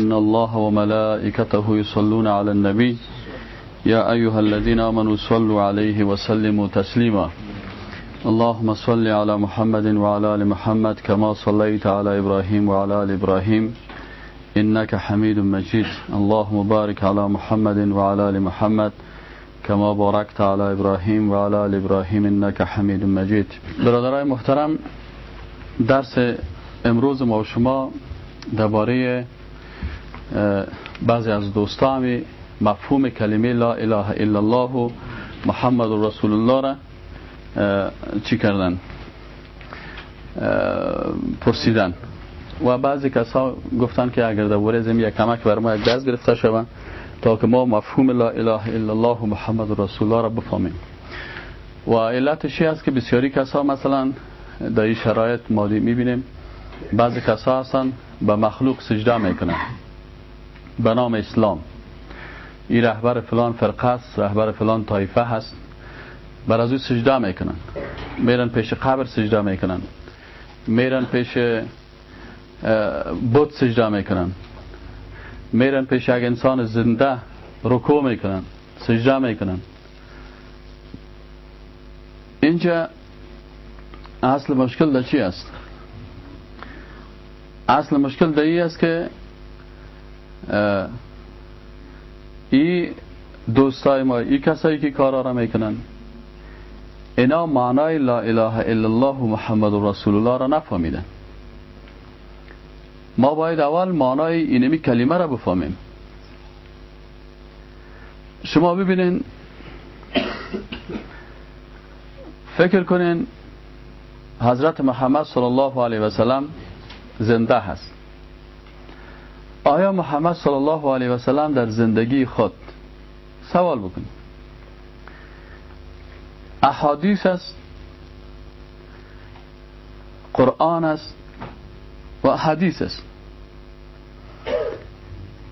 إن الله وملائكته يصلون على النبي. يا أيها الذين آمنوا صلوا عليه وسلموا تسليما. اللهم صل على محمد وعلى آل محمد كما صليت على إبراهيم وعلى آل إبراهيم. إنك حميد مجيد. اللهم بارك على محمد وعلى آل محمد كما باركت على ابراهیم و علی آل ابراهیم انک حمید مجید برادرای محترم درس امروز ما و شما درباره بعضی از دوستان مفهوم کلمه لا اله الا الله و محمد رسول الله را چی کردن؟ پرسیدن. و بعضی کسا گفتن که اگر درباره زمین یک کمک بر ما یک دست گرفته شوند تا که ما مفهوم لا اله الا الله و محمد رسول الله را بفهمیم. و علتش است که بسیاری کسا مثلا در این شرایط مادی می‌بینیم؟ بعضی کسا هستن به مخلوق سجده می‌کنن. به نام اسلام. این رهبر فلان فرقه است رهبر فلان طایفه هست. بر از او سجده می‌کنن. میرن پیش قبر سجده می‌کنن. میرن پیش بود سجده می‌کنن. میرن پیش یک انسان زنده رکو می‌کنن سجده می‌کنن. اینجا اصل مشکل در چی است؟ اصل مشکل در است که ای دوستای ما ای کسایی که کارا را می‌کنن اینا معنای لا اله الا الله محمد رسول الله را نفهمیدن ما باید اول معنای اینمی کلمه را بفهمیم شما ببینین فکر کنین حضرت محمد صلی الله علیه و سلم زنده هست آیا محمد صلی الله علیه و سلم در زندگی خود؟ سوال بکنید احادیث است. قرآن است. و حدیث است.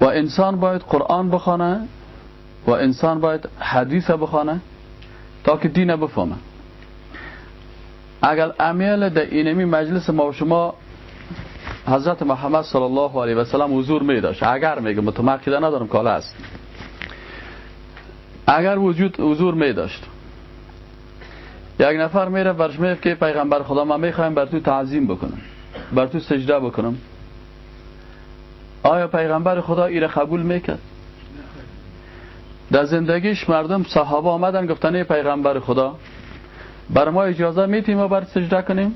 و انسان باید قرآن بخوانه و انسان باید حدیث بخوانه تا که دین بفهمه. اگر امیل در اینمی مجلس ما و شما حضرت محمد صلی الله علیه و سلم حضور می داشت اگر میگه متمکن ندارم کالا است. اگر وجود حضور می داشت یک نفر میره برش میگه که پیغمبر خدا من می‌خوایم بر تو تعظیم بکنم. بر تو سجده بکنم. آیا پیغمبر خدا ایره قبول می‌کرد؟ در زندگیش مردم صحابه آمدن گفتن ای پیغمبر خدا بر ما اجازه میتیم ما بر سجده کنیم؟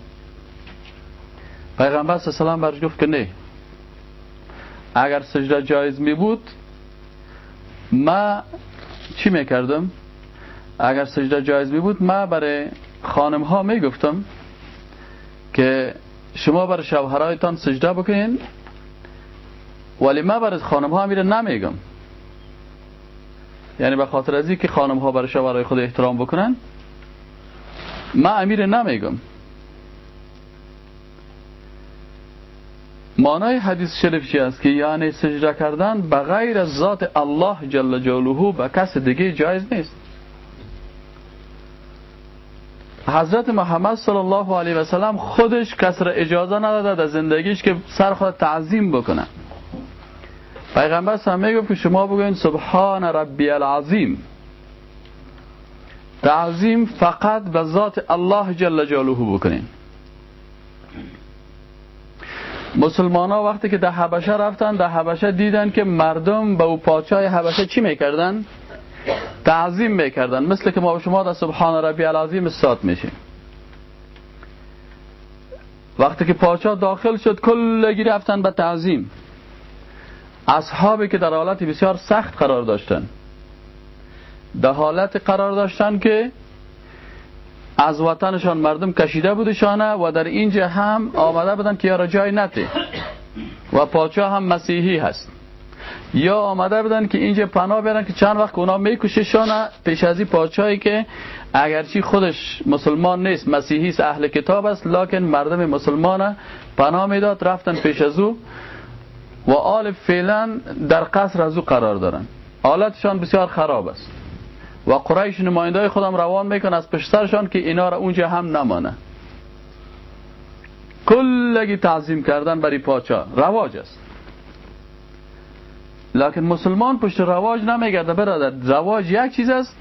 پیغمبر صلی الله علیه برش گفت که نه. اگر سجده جایز می بود ما چی می‌کردم اگر سجده جایز می بود ما برای خانم ها می گفتم که شما برای شوهرایتان سجده بکنین ولی ما برای خانم ها میره نمیگم. یعنی به خاطر از که خانم ها برای شوهرای خود احترام بکنن ما امیر نمیگم. معنای حدیث شریف چی است که یعنی سجده کردن به غیر از ذات الله جل جلاله به کس دیگه جایز نیست. حضرت محمد صلی الله علیه و سلم خودش کس را اجازه نداده در زندگیش که سر خود تعظیم بکنه. پیغمبر هم می‌گفت که شما بگوین سبحان ربی العظیم. تعظیم فقط به ذات الله جل جلاله بکنین. مسلمان ها وقتی که در حبشه رفتن در حبشه دیدن که مردم به او پادشاه حبشه چی می‌کردن؟ تعظیم می‌کردن. مثل که ما شما در سبحان ربی العظیم استاد میشیم. وقتی که پادشاه داخل شد کلگی رفتن به تعظیم. اصحابی که در حالت بسیار سخت قرار داشتن. در حالت قرار داشتن که از وطنشان مردم کشیده بودشانه و در اینجا هم آمده بودن که یارا جای نته و پادشاه هم مسیحی هست. یا آمده بودن که اینجا پناه برن که چند وقت اونا میکششانه پیش از این پادشاهی که اگرچه خودش مسلمان نیست مسیحی است اهل کتاب است لکن مردم مسلمان پناه می‌داد رفتن پیش از او و آل فعلا در قصر از قرار دارن. حالتشان بسیار خراب است. و قریش نماینده خودم روان میکن از پشترشان که اینا را اونجا هم نمانه. کلگی تعظیم کردن برای پاچا رواج است. لکن مسلمان پشت رواج نمیگرده برادر. رواج یک چیز است.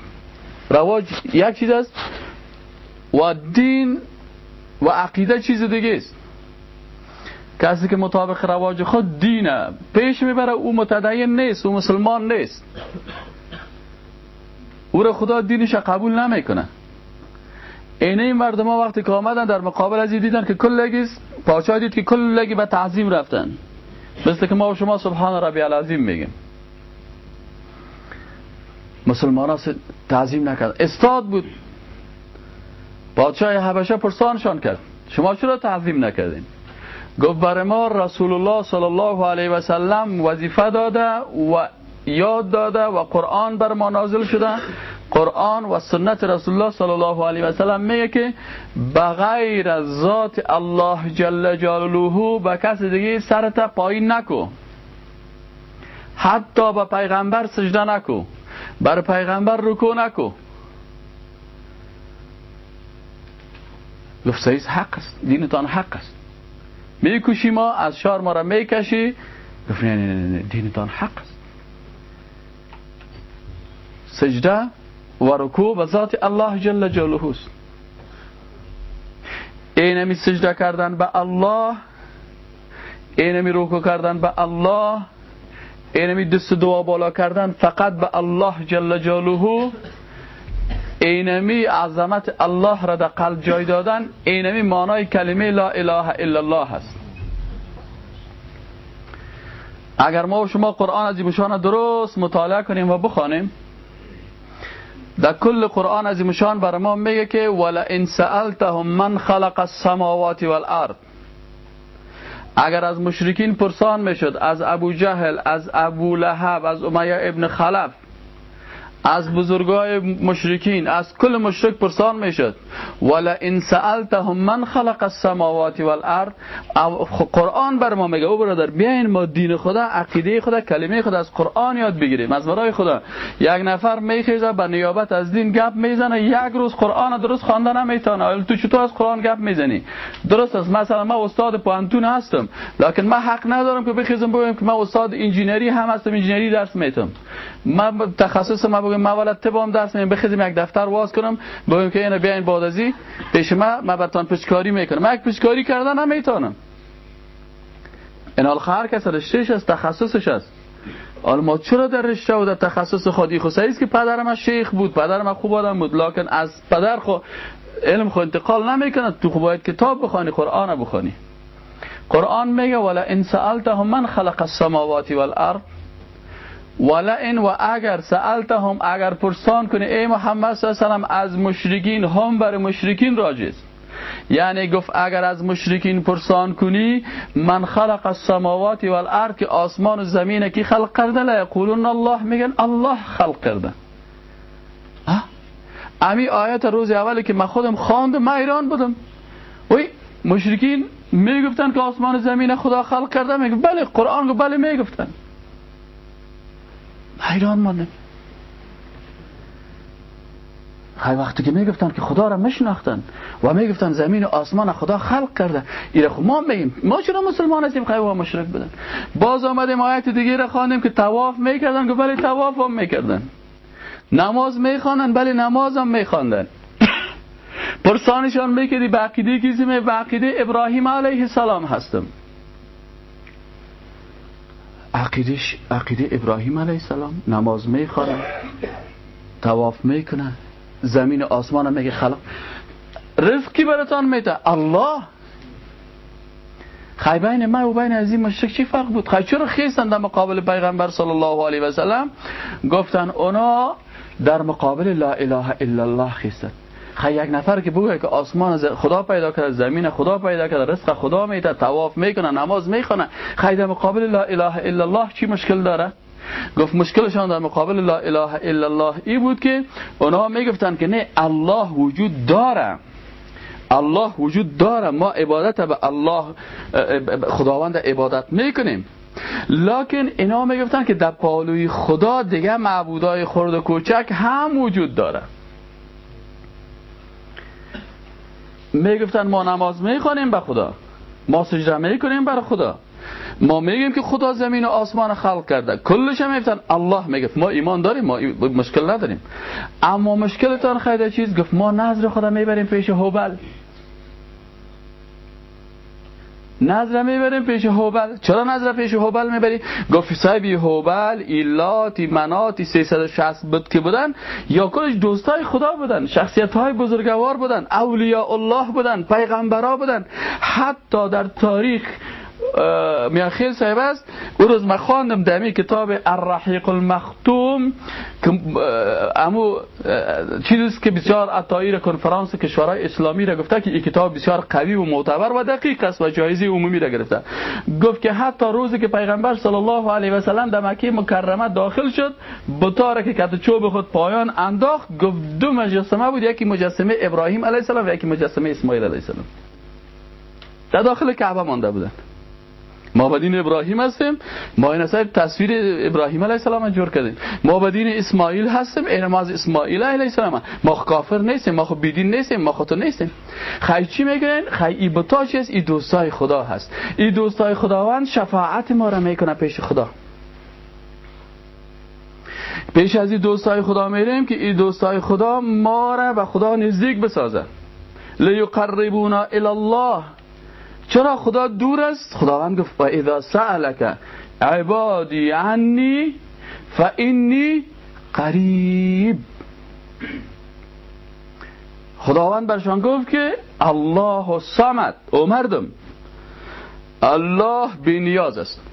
رواج یک چیز است. و دین و عقیده چیز دیگه است. کسی که مطابق رواج خود دینه. پیش می‌بره او متدین نیست او مسلمان نیست. او را خدا دینش قبول نمی‌کنه. اینه این مردم ها وقتی که آمدن در مقابل از دیدن که کلگی پاچا دید که کلگی به تعظیم رفتن. مثل که ما و شما سبحان ربی العظیم میگیم. مسلمان ها تعظیم نکرد استاد بود. پادشاه حبشه پرسانشان کرد. شما چرا تعظیم نکردین؟ گفت بر ما رسول الله صلی الله علیه و سلم وظیفه داده و یاد داده و قرآن بر ما نازل شده. قرآن و سنت رسول الله صلی الله علیه و سلم میگه که بغیر ذات الله جل جلاله به کس دیگه سرت پایین نکو. حتی به پیغمبر سجده نکو. بر پیغمبر رکو نکو. گفت حق است. دینتان حق است. می‌کشی ما از شار ما را می‌کشی. گفت نه نه دینتان حق است. سجده و رکوع به ذات الله جل جلاله است. اینمی سجده کردن به الله اینمی رکوع کردن به الله اینمی دست دعا بالا کردن فقط به الله جل جلاله. اینمی عظمت الله را در قلب جای دادن اینمی معنای کلمه لا اله الا الله هست اگر ما و شما قرآن از درست مطالعه کنیم و بخوانیم در کل قرآن از مشان بر ما میگه که ولا ان سالتهم من خلق السماوات والارض اگر از مشرکین پرسان می‌شد از ابو جهل از ابو لهب از امیه ابن خلف از بزرگای مشرکین از کل مشرک پرسان می‌شد. ولا ان سالتهم من خلق السماوات والارض قرآن بر ما میگه او برادر بیاین ما دین خدا عقیده خدا کلمه خدا از قرآن یاد بگیریم. از برای خدا یک نفر میخیزه به نیابت از دین گپ می‌زنه یک روز قرآن درست خواندن نمی‌تونه تو چطور از قرآن گپ می‌زنی؟ درست است مثلا ما استاد پوهنتون هستم لکن ما حق ندارم که بخیزم بگم که ما استاد انجینری هم هستم انجینری درس میتم من تخصص ما بگم ما والله طب هم درس میگم بخیزم یک دفتر واز کنم. بگم که اینو بیاین بعد ازی پیش ما ما بتان پشکاری می‌کنم. من یک پشکاری کردن نمی‌تونم. این حال هر کس رشتهش است تخصصش است حالا ما چرا در رشته و در تخصص خودی خود است که پدرم شیخ بود پدرم خوب آدم بود لکن از پدر خو علم خو انتقال نمی‌کنه تو خو باید کتاب بخوانی قرآن بخوانی. قرآن میگه ولا ان سالتهم من خلق السماوات والارض ولا این و اگر سألتهم اگر پرسان کنی ای محمد صلی الله علیه از مشرکین هم بر مشرکین راجز یعنی گفت اگر از مشرکین پرسان کنی من خلق السماوات والارض که آسمان و زمین کی خلق کرده لا یقولون الله میگن الله خلق کرده. امی آیت روز اولی که من خودم خواندم من ایران بودم. وی مشرکین می‌گفتن که آسمان و زمین خدا خلق کرده میگه بله قرآن گفت بله می‌گفتن. حیران مانده. خیلی وقتی که می‌گفتن که خدا را میشناختن و می‌گفتن زمین و آسمان خدا خلق کرده ایره خب ما میگیم ما چرا مسلمان هستیم؟ خیلی و مشرک بدن باز آمدیم آیت دیگه را خواندیم که تواف می‌کردن که بله تواف هم می‌کردن. نماز می‌خوانن بله نماز هم میخواندن. پرسانشان می‌کردی به عقیده کسی می به عقیده ابراهیم علیه السلام هستم. عقیدش عقیده ابراهیم علیه السلام. نماز می‌خوره تواف می‌کنه. زمین آسمان میگه خلق رزقی براتان میده. الله! خیلی بین من و بین از این مشرک چی فرق بود؟ خیلی چرا خیستن در مقابل پیغمبر صلی الله علیه و سلم؟ گفتن اونا در مقابل لا اله الا الله خیستن. خیلی یک نفر که بگه که آسمان خدا پیدا کرده زمین خدا پیدا کرده رزق خدا میده تواف می‌کنه نماز می‌خونه خیلی در مقابل لا اله الا الله چی مشکل داره؟ گفت مشکلشان در مقابل لا اله الا الله ای بود که اونها می‌گفتن که نه الله وجود داره. الله وجود داره. ما عبادت به الله خداوند عبادت می‌کنیم. لکن اینا می‌گفتن که در پالوی خدا دیگه معبودای خرد و کوچک هم وجود داره. می‌گفتن ما نماز می‌خوانیم به خدا. ما سجده می‌کنیم بر خدا. ما میگیم که خدا زمین و آسمان خلق کرده. کلش هم میفتن الله میگه ما ایمان داریم ما مشکل نداریم. اما مشکلتان خیلی چیز گفت ما نظر خدا می‌بریم پیش هوبل. نظر می‌بریم پیش هوبل. چرا نظر پیش هوبل می‌بری؟ گفت صاحبی هوبل ایلاتی مناتی 360 بود که بودن یا کلش دوستای خدا بودن شخصیت های بزرگوار بودن اولیاء الله بودن پیغمبرا بودن. حتی در تاریخ میاخیل صاحب است او روز ما خواندم دمی کتاب الرحیق المختوم امو چیزی که بسیار اتایر کنفرانس کشورهای اسلامی را گفته که این کتاب بسیار قوی و معتبر و دقیق است و جایزه عمومی را گرفته. گفت که حتی روزی که پیغمبر صلی الله علیه و سلم در مکه مکرمه داخل شد بطاره که کت چوب خود پایان انداخت گفت دو مجسمه بود یکی مجسمه ابراهیم علیه السلام و یکی مجسمه اسماعیل علیه السلام. در داخل کعبه مانده بودن ما بدین ابراهیم هستیم. ما این اصلا تصویر ابراهیم علیه السلام جور کردیم. ما بدین اسماعیل هستیم این ما از اسماعیل علیه السلام. ما کافر نیستیم ما خود بیدین نیستیم ما خود نیستیم. خیلی چی میگن؟ خیلی ای بتا چیست ای دوستای خدا هست. ای دوستای خداوند شفاعت ما را می‌کنه پیش خدا. پیش از این دوستای خدا میریم که این دوستای خدا ما را به خدا نزدیک بسازه. لیقربونا الله چرا خدا دور است؟ خداوند گفت و اذا سألک عبادی عنی فانی قریب. خداوند برشان گفت که الله صمد او مردم الله نیاز است.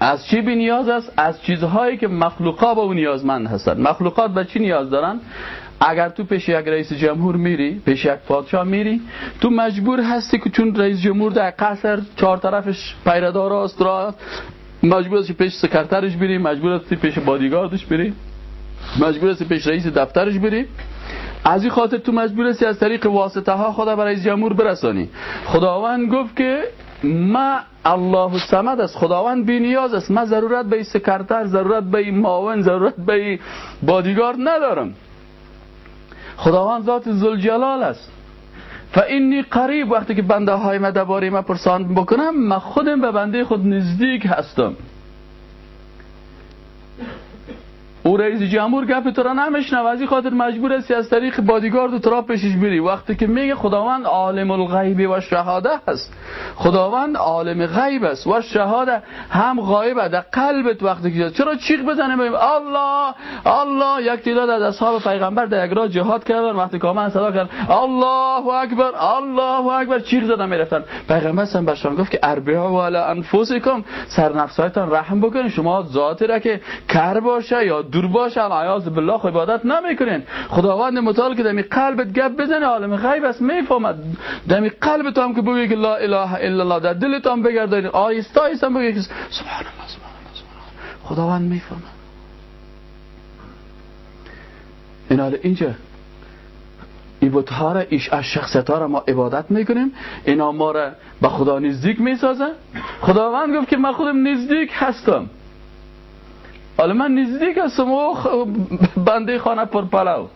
از چی نیاز است؟ از چیزهایی که مخلوقات به اون نیازمند هستند مخلوقات به چی نیاز دارن؟ اگر تو پیش یک رئیس جمهور میری پیش یک پادشاه میری تو مجبور هستی که چون رئیس جمهور در قصر چهار طرفش پهره‌دار است مجبور هستی پیش سکرترش بری مجبور هستی پیش بادیگاردش بری مجبور هستی پیش رئیس دفترش بری از این خاطر تو مجبور هستی از طریق واسطه ها خود را به رئیس جمهور برسانی خداوند گفت که ما الله سمد است. خداوند بی نیاز است. ما ضرورت به سکرتر ضرورت به معاون ضرورت به بادیگارد ندارم. خداوند ذات زلجلال است. اینی قریب وقتی که بنده های ما درباره ما پرسان بکنم من خودم به بنده خود نزدیک هستم. او رئیس جمهور گپ تو را این خاطر مجبور است از طریق بادیگارد تو را پیشش بری وقتی که میگه خداوند عالم الغیب و شهاده است. خداوند عالم غیب است و شهاده هم غایب در قلبت وقتی که چرا چیخ بزنه بگیم الله الله یک تعداد از اصحاب پیغمبر در یک راه جهاد کردن. وقتی که صدا کردن. الله اکبر الله اکبر. چیخ زدن می‌رفتن. پیغمبر هم برشان گفت که اربعوا و علی انفسکم. سر نفسایتان رحم بکنید. شما ذاتی را که کر باشه یا دور باشن عیاذ بالله عبادت نمی‌کنین. خداوند متعال که دمی قلبت گپ بزنه عالم غیب است می‌فهمد. دمی قلبت هم که بگی که لا اله الا الله در دلت هم بگردین آیستا آیستا بگی که سبحان الله سبحان الله خداوند می‌فهمد. این حال اینجا. ایبوتها را ایش از شخصیت را ما عبادت می‌کنیم. اینا ما را به خدا نزدیک می‌سازه خداوند گفت که من خودم نزدیک هستم. حالا من نزدیک هستم و بنده خانه پر پلو.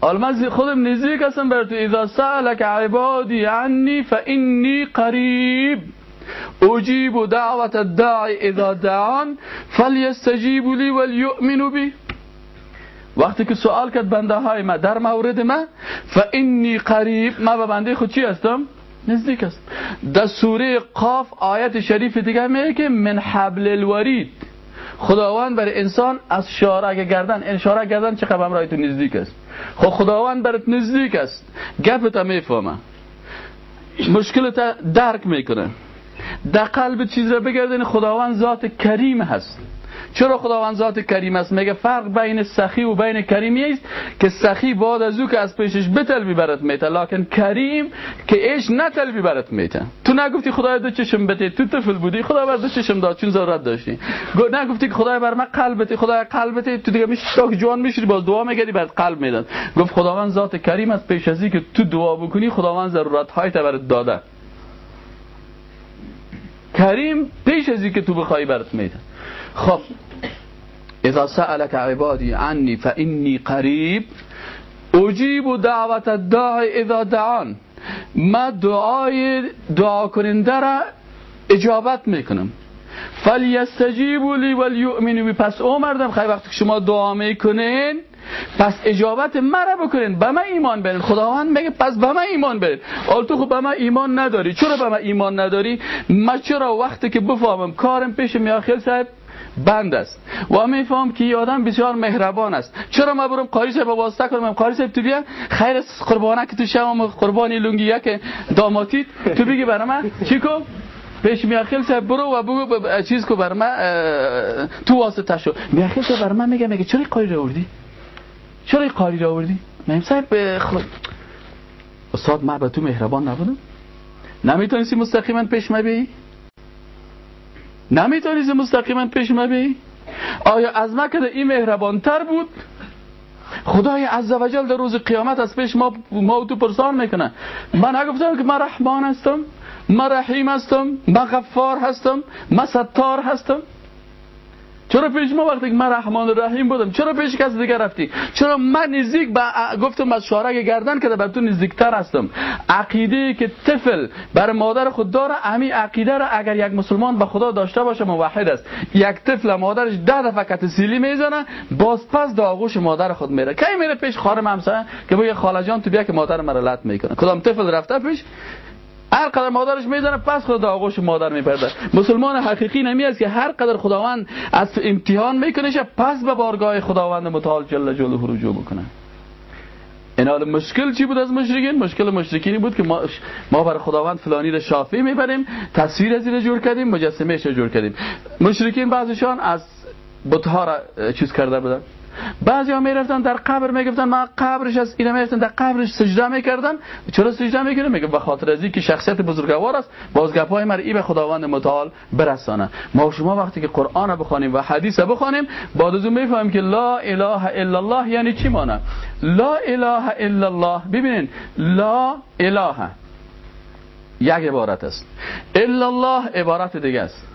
حالا من خودم نزدیک هستم بر تو اذا سألك عبادی عنی فإنی قریب. اجیب دعوت الداعی اذا دعان فلیستجیبوا لی ولیؤمنوا بی. وقتی که سوال کرد بنده های ما در مورد ما فإنی قریب. ما به بنده خود چی هستم؟ نزدیک است در سوره قاف آیت شریف دیگه میگه که من حبل الورید. خداوند برای انسان از شارک گردن این شارک گردن چه قبم تو نزدیک است. خب خداوند برات نزدیک است. گپت می‌فهمه. مشکلت درک می‌کنه. در قلب چیز را بگردن خداوند ذات کریم هست. چرا خداوند ذات کریم است؟ میگه فرق بین سخی و بین کریمی است که سخی بعد از او که از پیشش بتل برات میته لکن کریم که ایش نتل برات میته. تو نگفتی خدای دو چشم بده تو طفل بودی خدا بر دو چشم داد چون ضرورت داشتی. نگفتی که خدای بر من قلبت خدای قلبت تو دیگه میشه تا جوان میشی باز دعا میگردی بعد قلب میدن گفت خداوند ذات کریم است پیش از که تو دعا بکنی خداوند ضرورت های برات داده. کریم پیش از که تو بخوای برات میده خب. اذا سألك عبادي عني فإني قریب اجیب دعوت الداعی اذا دعان. ما دعای دعا کننده را اجابت می‌کنم. فلیستجیبوا لی ولیؤمنوا. پس او مردم خیلی وقتی که شما دعا می‌کنین پس اجابت مرا بکنین. به من ایمان برین. خداوند میگه پس به من ایمان برین. آل تو خب به من ایمان نداری. چرا به من ایمان نداری؟ من چرا وقتی که بفهمم کارم پیش میاخیل صاحب. بند است. و میفهم که این آدم بسیار مهربان است. چرا ما برم قاری صاحب واسطه کنم؟ قاری تو بیا. خیر قربانه که تو شما قربانی لنگی یک داماتید تو بگی برای من. چی کن پیش میاخیل صاحب برو و بگو چیز کو بر من تو واسطه شو. میاخیل صاحب بر من میگه میگه چرا قاری رو آوردی؟ چرا قاری رو آوردی؟ من صاحب خود استاد من به تو مهربان نبودم. نمی‌تونستی مستقیما پیش مبی نمی‌تونستی مستقیما پیش مبی آیا از مکه این مهربان تر بود؟ خدای عزوجل در روز قیامت از پیش ما ما تو پرسان می‌کنه. من نگفتم که من رحمان هستم من رحیم هستم من غفار هستم من ستار هستم. چرا پیش ما وقتی که من رحمان رحیم بودم چرا پیش کسی دیگر رفتی؟ چرا من نزدیک به گفتم از شارک گردن که بر تو نزدیکتر هستم؟ عقیده که طفل بر مادر خود داره امی عقیده را اگر یک مسلمان به خدا داشته باشه موحد است. یک طفل مادرش ده دفعه کت سیلی می‌زنه باز پس داغوش مادر خود میره. کی میره پیش خارم همسایه که بگه خاله جان تو بیا که مادر مرا لط می‌کنه. کدام طفل رفته پیش؟ هر قدر مادرش می‌زنه پس خدا آغوش مادر میپرده. مسلمان حقیقی نمی است که هر قدر خداوند از امتحان می‌کنه پس به بارگاه خداوند متعال جل جلاله رجوع بکنه. این مشکل چی بود از مشرکین؟ مشکل مشرکینی بود که ما ما برای خداوند فلانی را شافی می‌بریم تصویر از این جور کردیم مجسمه جور کردیم. مشرکین بعضشان از بتها را چیز کرده بودن. بعضی ها می‌رفتن در قبر می‌گفتن ما قبرش از اینا می‌رفتن در قبرش سجده می‌کردن. چرا سجده می‌کنه میگه به خاطر از که شخصیت بزرگوار است. باز گپای مرئی به خداوند متعال برسانه. ما شما وقتی که قرآن بخوانیم و حدیث بخوانیم بعد از اون می‌فهمیم که لا اله الا الله یعنی چی معنی لا اله الا الله. ببینین لا اله یک عبارت است. الا الله عبارت دیگه است.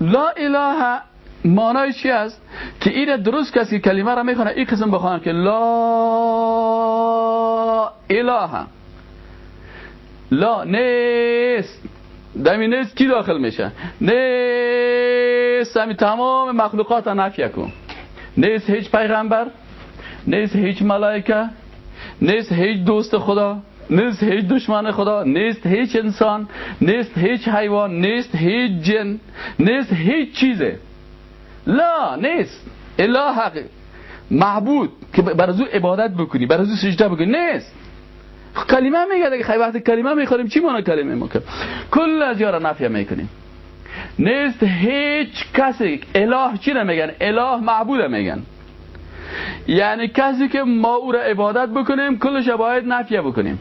لا اله معنای چی است؟ که این درست کسی کلمه را می‌خونه این قسم بخوانم که لا اله. لا نیست. دمی نیست کی داخل میشه؟ نیست. همی تمام مخلوقات نفیه کن نیست هیچ پیغمبر نیست هیچ ملائکه نیست هیچ دوست خدا نیست هیچ دشمن خدا نیست هیچ انسان نیست هیچ حیوان نیست هیچ جن نیست هیچ چیزه. لا نیست. اله حق. معبود. که بر او عبادت بکنی بر او سجده بکنی نیست. کلمه میگه دیگه خیلی وقت کلمه می‌خوریم چی معنی کلمه می‌کنیم کل از یارا نفیه می‌کنیم. نیست هیچ کسی. اله چی میگن اله معبود میگن. یعنی کسی که ما او را عبادت بکنیم کلش باید نفیه بکنیم.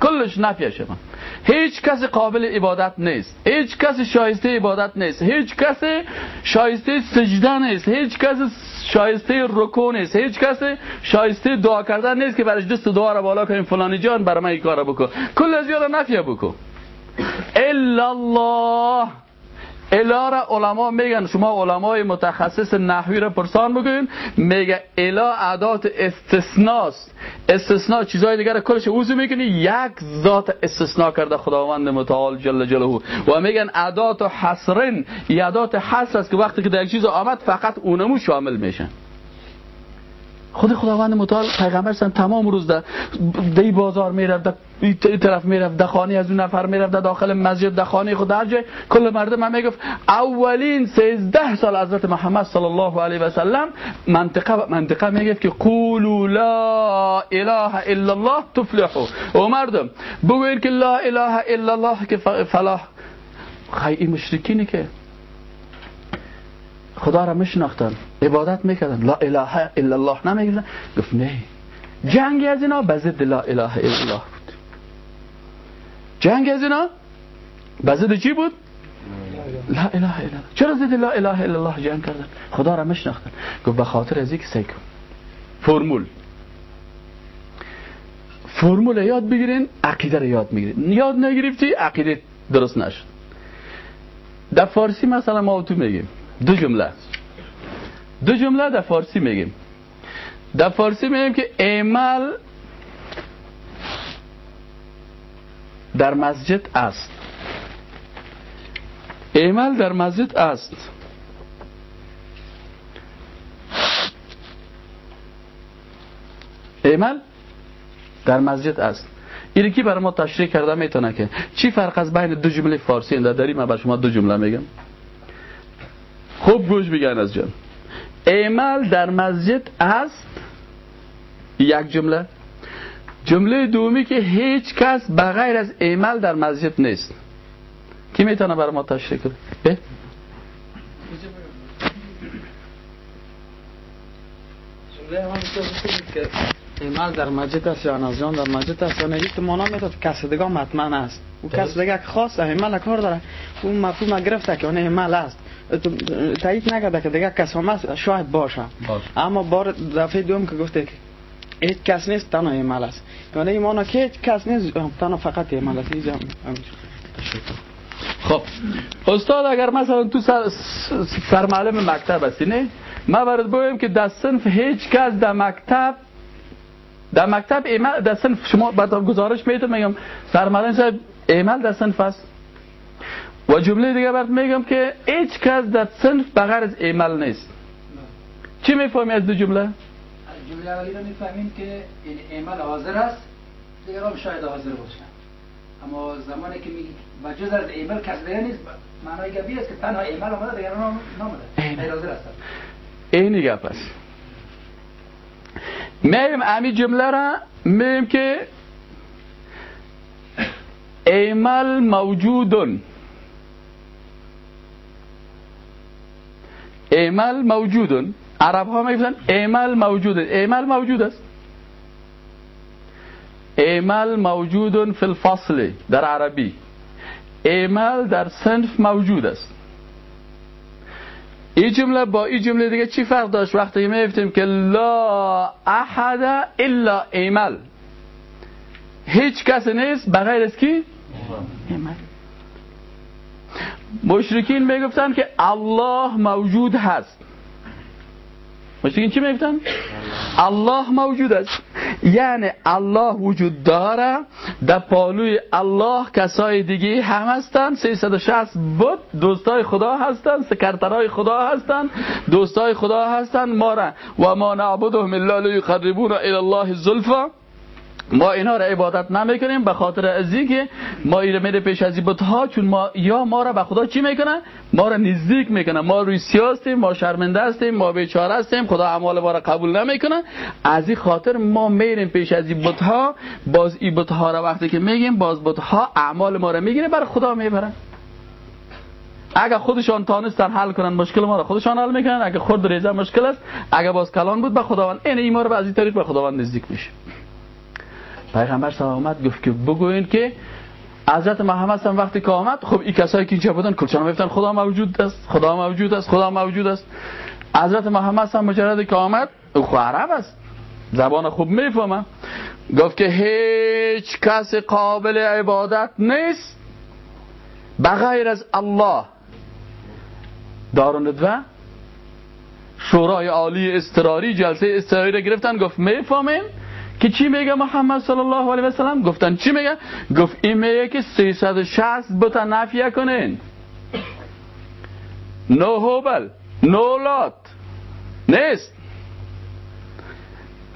کلش نفیه شما. هیچ کسی قابل عبادت نیست. هیچ کسی شایسته عبادت نیست. هیچ کسی شایسته سجده نیست. هیچ کسی شایسته رکو نیست. هیچ کسی شایسته دعا کردن نیست که برش دست دعا را بالا کنیم فلانی جان برای من این کار بکن. کل از یاد نفیه بکن. الا الله. الا را علما میگن شما علمای متخصص نحوی را پرسان بکنین میگه الا عدات استثناست استثناء چیزای دیگر کلش اوزو می‌کنی یک ذات استثناء کرده خداوند متعال جل جلاله و میگن عدات حسرن عدات حسر است که وقتی که در چیز آمد فقط اونمو شامل میشن خود خداوند متعال پیغمبر تمام روز در دی بازار می‌رفت این طرف می‌رفت در خانه از اون نفر می‌رفت در داخل مسجد در خانه خود در جای کل مردم هم می‌گفت اولین 13 سال حضرت محمد صلی الله علیه و سلم منطقه منطقه می‌گفت که قولوا لا اله الا الله تفلحوا. و مردم بگوین که لا اله الا الله که فلاح. خیلی مشرکینی که خدا را میشناختن. عبادت می‌کردن. لا اله الا الله. نمی‌گفتن. گفت نه. جنگ از اینا به ضد لا اله الا الله بود. جنگ از اینا به ضد چی بود؟ لا اله الا الله. چرا ضد لا اله الا الله جنگ کردن؟ خدا را میشناختن. گفت به خاطر از اینکه سیکم فرمول. فرمول یاد بگیرین عقیده رو یاد می‌گیرین یاد نگرفتی عقیده درست نشد. در فارسی مثلا ما تو میگیم. دو جمله. دو جمله در فارسی میگیم. در فارسی میگیم که اعمال در مسجد است. ایمل در مسجد است. ایمل در مسجد است. این کی برای ما تشریح کرده می‌تونه که چی فرق از بین دو جمله فارسی؟ در داری من بر شما دو جمله میگم. خوب گوش بگن از جان. ایمل در مسجد است یک جمله. جمله دومی که هیچ کس بغیر از ایمل در مسجد نیست. کی می‌تونه برای ما تشریح کنه؟ ایمال در مسجد است یا نزیان در مسجد است نگید تو مانا میتود کس دیگه مطمئن است. او کس دیگه که خاص ایمال کار داره. اون مفهوم گرفته که اون ایمال است. تایید نکرده که دیگه کس هم است شاید باشه اما بار دفعه دوم که گفته هیچ کس نیست تنها ایمال است یعنی ایمانا که هیچ کس نیست تنها فقط ایمال است خب استاد اگر مثلا تو سر سرمعلم مکتب هستی نه ما برات بگویم که در صنف هیچ کس در مکتب در مکتب ایمل در صنف شما بعد گزارش می‌تونم میگم سرمعلم صاحب ایمل در صنف است و جمله دیگه برات میگم که هیچ کس در صنف بغیر از ایمل نیست. چی می‌فهمی از دو جمله؟ جمله اولی رو می‌فهمیم که این ایمل حاضر است دیگران شاید حاضر باشن. اما زمانی که میگی بجز از ایمل کس دیگه نیست معنای گبی است که تنها ایمل آمده دیگران نامده حاضر هستن اینی گپ است. میم امی جمله را میم که ایمل موجودن ایمل موجودن. عرب ها می‌گفتن ایمل موجود ایمل موجود است. ایمل موجود فی الفصل در عربی. ایمل در صنف موجود است. این جمله با این جمله دیگه چی فرق داشت؟ وقتی میفتیم که لا احد الا ایمل هیچ کس نیست بغیر از کی؟ مشرکین می‌گفتن که الله موجود هست. مشرکین چی می‌گفتن؟ الله موجود است. یعنی الله وجود داره. در پالوی الله کسای دیگه هم هستن. 360 بود. دوستای خدا هستن. سکرترای خدا هستن. دوستای خدا هستن. ما را و ما نعبدهم الا لیقربونا الى الله زلفا. ما اینا را عبادت نمی‌کنیم به خاطر از که ما ایره میره پیش از ها چون ما یا ما را به خدا چی می‌کنه؟ ما را نزدیک می‌کنه. ما روی سیاستیم ما شرمنده هستیم ما بیچاره هستیم خدا اعمال ما را قبول نمی‌کنه. از این خاطر ما میریم پیش از ها باز این ها را وقتی که میگیم باز ها اعمال ما را می‌گیره بر خدا می‌برن. اگر خودشان تانستن حل کنن مشکل ما را خودشان حل می‌کنن. اگر خود ریزه مشکل است اگر باز کلان بود به خداوند این ایمان رو از این طریق به خداوند نزدیک میشه. پیغمبر صلی آمد گفت که بگوین که حضرت محمد هم وقتی که آمد خب این کسایی که اینجا بودن کلچان میفتن خدا موجود است خدا موجود است خدا موجود است. حضرت محمد هم مجرد که آمد او عرب است. زبان خوب می‌فهمم. گفت که هیچ کس قابل عبادت نیست بغیر از الله. دارون و شورای عالی استراری جلسه استراری را گرفتن گفت می‌فهمیم؟ که چی میگه محمد صلی الله علیه و سلم؟ گفتن چی میگه؟ گفت این میگه که 360 بتا نفیه کنین. نو هوبل نو لات. نیست.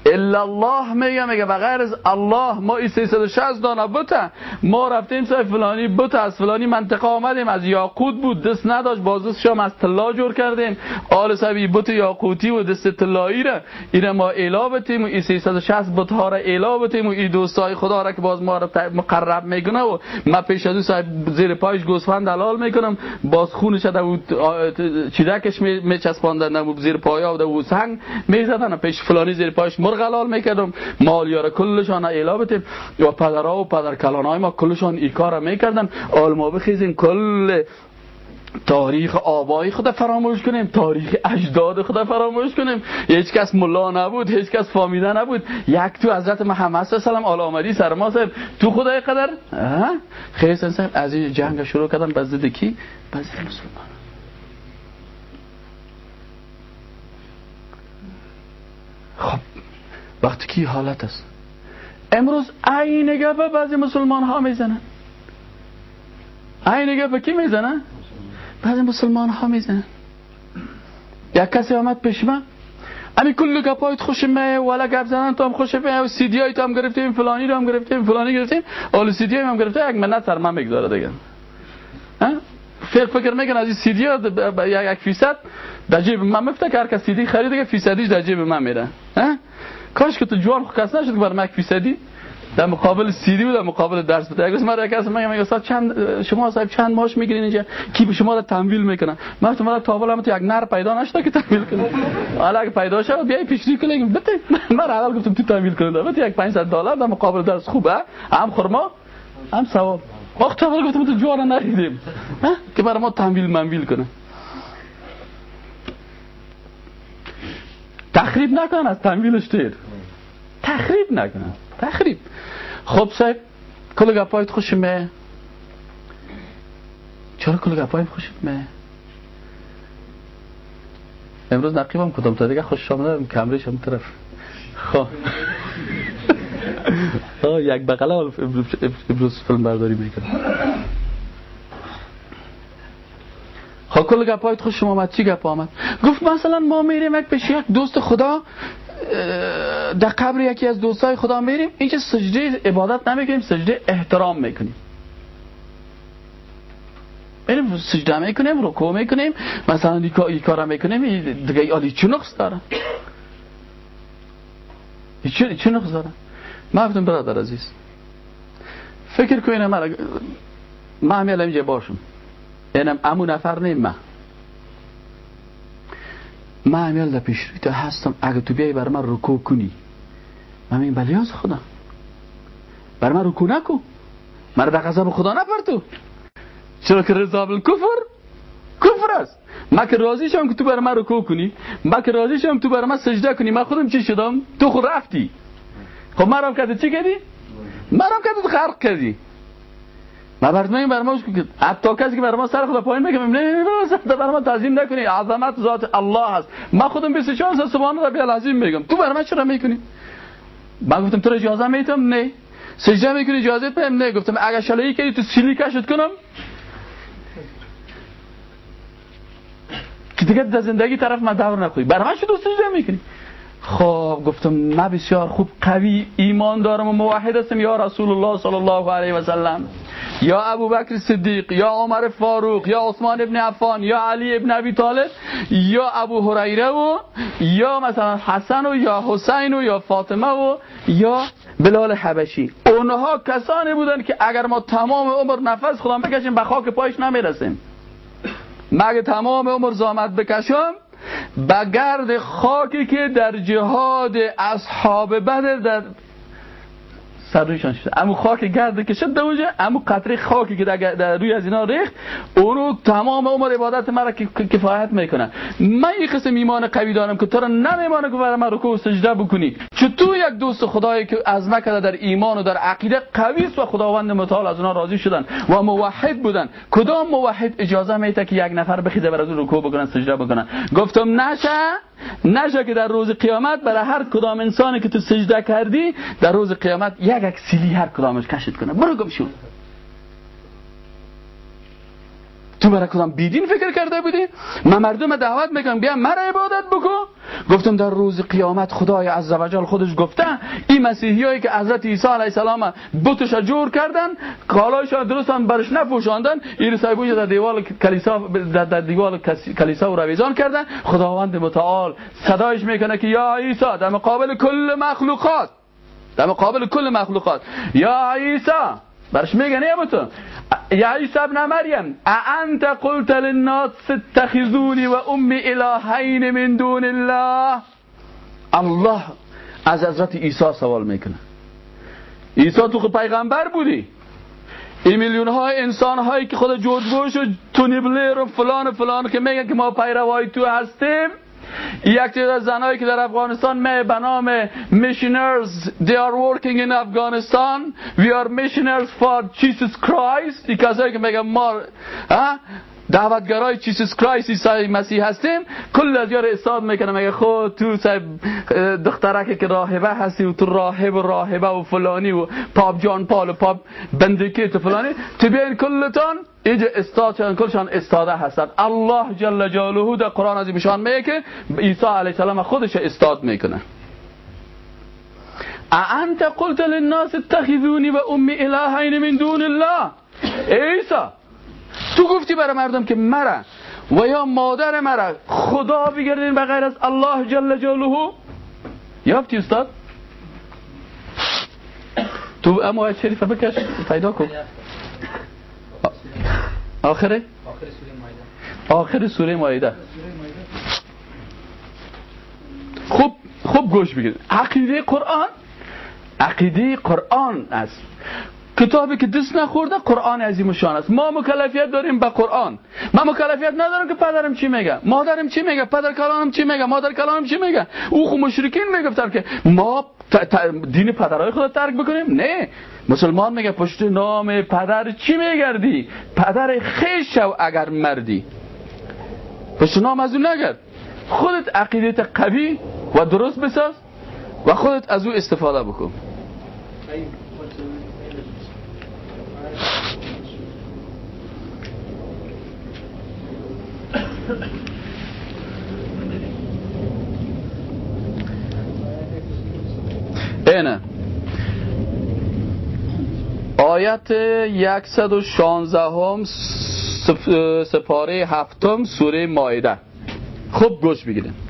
الا الله میگه میگه و از الله ما این 360 دانه بوته ما رفتیم سای فلانی بوته از فلانی منطقه آمدیم از یاقوت بود دست نداشت باز شام از طلا جور کردیم آل سبی بوت یاقوتی و دست طلایی را این ما الا بتیم و این 360 بوت ها را الا بتیم و این دوستای خدا را که باز ما را مقرب می‌کنه و ما پیش از صاحب زیر پایش گوسفند دلال می‌کنم باز خونش در چیدکش میچسباندن زیر پایا و سنگ می‌زدن پیش فلانی زیر پایش غلال می‌کردم. مالیار کلشان ایلا بتیم. و پدرها و پدر کلانهای ما کلشان ای کار می‌کردن. آل ما بخیزیم. کل تاریخ آبایی خدا فراموش کنیم. تاریخ اجداد خدا فراموش کنیم. هیچ کس ملا نبود. هیچ کس فامیده نبود. یک تو حضرت محمد صلی الله علیه و آمدی سر ما صاحب. تو خدای قدر. خیلی صاحب. از این جنگ شروع کردن بزد کی؟ بزد مسلمان. خب. وقتی که حالت است؟ امروز عین گپ بعضی مسلمان ها می‌زنن. این گپ کی می‌زنه بعضی مسلمان ها می‌زنن. یک کسی آمد پیش من امی کل گپایت خوشمه ولا گپ زنن تو هم خوشمه و سی دی تو هم گرفتیم فلانی رو هم گرفتیم فلانی گرفتیم اول سی دی هم گرفته یک منت سر من بگذاره دیگه. فکر فکر می‌کنه از این سی دی یک فیصد در جیب من مفته که هر کس سی دی خرید فیصدیش در جیب من میره. کاش که تو جوان خو کس نشد که برای یک فیصدی در مقابل سیدی و در مقابل درس بده اگه من یک میگم استاد چند شما صاحب چند ماش می‌گیرین اینجا؟ کی به شما رو تمویل می‌کنه؟ من تو تابل هم تو یک نر پیدا نشده که تمویل کنه حالا اگه پیدا شد بیای پیشری کنیم بده من اول گفتم تو تمویل کنه بده یک 500 دلار در مقابل درس خوبه؟ هم خرما هم ثواب. وقت اول گفتم تو جوار نخریدیم که برای ما تمویل منویل کنه. تخریب نکن از تمویلش تیر. تخریب نکن تخریب. خب صاحب کل گپایت خوشمه چرا کل گپایت خوشمه امروز نقیبم کدام تا دیگه خوش آمده کمریش هم طرف. خب. یک بغله امروز فیلم برداری می‌کنه خب کل گپایت خوش آمد چی گپ آمد؟ گفت مثلا ما میریم یک پیش یک دوست خدا در قبر یکی از دوستای خدا میریم اینکه سجده عبادت نمی‌کنیم سجده احترام می‌کنیم. میریم سجده می‌کنیم رکوع می‌کنیم مثلا این کارا می‌کنیم دیگه آلی چه نقص داره؟ چه نقص داره؟ گفتم برادر عزیز فکر کنیم من ما همیل اینجا باشم. اینم امو نفر نیم من. من همیل در پیش تو هستم. اگه تو بیای بر من رکو کنی. من میگم بلیاز خدا. بر من رکو نکو من در غضب خدا نپر تو چرا که رضا کفر؟ کفر است. من که راضی شم که تو بر من رکو کنی. من که راضی شم تو بر من سجده کنی. من خودم چی شدم؟ تو خود رفتی. خب من رام کردی چی کردی؟ من رام کردی خرق کردی. ما برنامه بر ما که حتی کسی که بر ما سر خود پایین میگه نه نه بر ما تعظیم نکنی. عظمت ذات الله هست. ما خودم 24 سال سبحان ربی العظیم میگم. تو بر ما چرا می‌کنی؟ من گفتم تو اجازه میتم نه. سجده می‌کنی؟ اجازه پم نه. گفتم اگه شلایی کردی تو سیلی کشت کنم. که دیگه در زندگی طرف من دور نخوی بر من چه سجده می‌کنی؟ خب گفتم من بسیار خوب قوی ایمان دارم و موحد هستم. یا رسول الله صلی الله علیه و سلم یا ابو بکر صدیق یا عمر فاروق یا عثمان ابن عفان یا علی ابن ابی طالب یا ابو هریره و یا مثلا حسن و یا حسین و یا فاطمه و یا بلال حبشی. اونها کسانی بودن که اگر ما تمام عمر نفس خدا بکشیم به خاک پایش نمی‌رسیم. مگه تمام عمر زامت بکشم؟ به گرد خاکی که در جهاد اصحاب بدر در سر رویشان شده امو خاک گرد که شد دوجه امو قطره خاکی که در روی از اینا ریخت اونو تمام عمر عبادت مرا کفایت می‌کنه من این قسم ایمان قوی دارم که تو را نمیمانه که برای من رکوع و سجده بکنی. چه تو یک دوست خدایی که از مکه در ایمان و در عقیده قوی است و خداوند متعال از اونا راضی شدن و موحد بودن. کدام موحد اجازه میده که یک نفر بخیزه برای رکوع بکنن سجده بکنن؟ گفتم نشه نشه که در روز قیامت برای هر کدام انسانی که تو سجده کردی در روز قیامت یک اکسیلی هر کدامش کشت کنه. برو گم شو. تو برای کدام بیدین فکر کرده بودی؟ من مردم دعوت می‌کنم بیا مرا عبادت بکن. گفتم در روز قیامت خدای عزوجل خودش گفته این مسیحی هایی که حضرت عیسی علیه السلام بتش جور کردن کالایش درستان برش نپوشاندن این صاحبوش در دیوال کلیسا در دیوال کلیسا و رویزان کردن. خداوند متعال صدایش می‌کنه که یا عیسی در مقابل کل مخلوقات در مقابل کل مخلوقات یا عیسی برش میگه نه تو. یا عیسی ابن مریم انت قلت للناس اتخذوني و امی الهین من دون الله؟ الله از حضرت عیسی سوال می‌کنه. عیسی تو پیغمبر بودی. این میلیون های انسان هایی که خود جورج بوش و تونی بلیر و فلان و فلان که میگن که ما پیروای تو هستیم یک تعداد زنایی که در افغانستان می به نام missioners they are working in Afghanistan. We are missioners for Jesus Christ. این کسایی که میگن ما دعوتگرای چیسوس کرایست عیسی مسیح هستیم. کل از یار استاد می‌کنه میگه خود تو دخترک که راهبه هستی و تو راهب و راهبه و فلانی و پاپ جان پال و پاپ بندکیت و فلانی تو بیاین کلتان اینجا استاد کلشان استاده هستند الله جل جلاله در قرآن عظیمشان میگه که عیسی علیه السلام خودش استاد می‌کنه انت قلت للناس اتخذوني و امی الهین من دون الله عیسی تو گفتی برای مردم که مرا و یا مادر مرا خدا بگردین غیر از الله جل جلاله یافتی استاد تو اما شریف بکش پیدا کن آخره؟ آخر سوره مایده خوب خوب گوش بگید عقیده قرآن عقیده قرآن است. کتابی که دست نخورده قرآن عظیم شان است. ما مکلفیت داریم به قرآن. ما مکلفیت ندارم که پدرم چی میگه. مادرم چی میگه. پدر کلانم چی میگه. مادر کلانم چی میگه. او خو مشرکین می‌گفتن که ما دین پدرای خود ترک بکنیم. نه. مسلمان میگه پشت نام پدر چی میگردی؟ پدر خیش شو اگر مردی. پشت نام از اون نگرد. خودت عقیدت قوی و درست بساز و خودت از او استفاده بکن. اینه آیت 116 هم سپاره هفتم سوره مایده خوب گوش بگیریم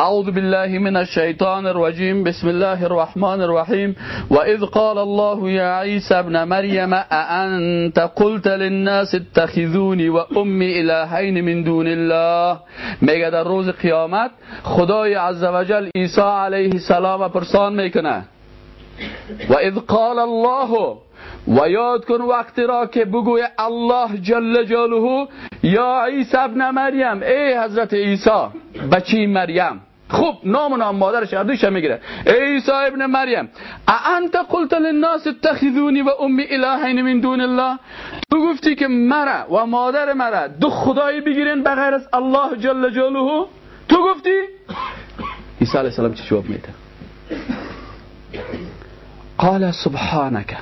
أعوذ بالله من الشيطان الرجيم. بسم الله الرحمن الرحيم. وإذ قال الله يا عيسى ابن مريم أأنت قلت للناس اتخذوني وأمي إلهين من دون الله؟ میگه در روز قیامت خدای عزوجل عیسی علیه السلام پرسان میکنه. و اذ قال الله و یاد کن وقتی را که بگوی الله جل جلاله یا عیسی ابن مریم ای حضرت عیسی بچی مریم. خوب نام و نام مادرش اردوش می‌گیره. ای عیسی ابن مریم انت قلت للناس اتخذونی و امی الهین من دون الله؟ تو گفتی که مرا و مادر مرا دو خدایی بگیرین بغیر از الله جل جلاله؟ تو گفتی؟ عیسی علیه السلام چه جواب میده؟ قال سبحانك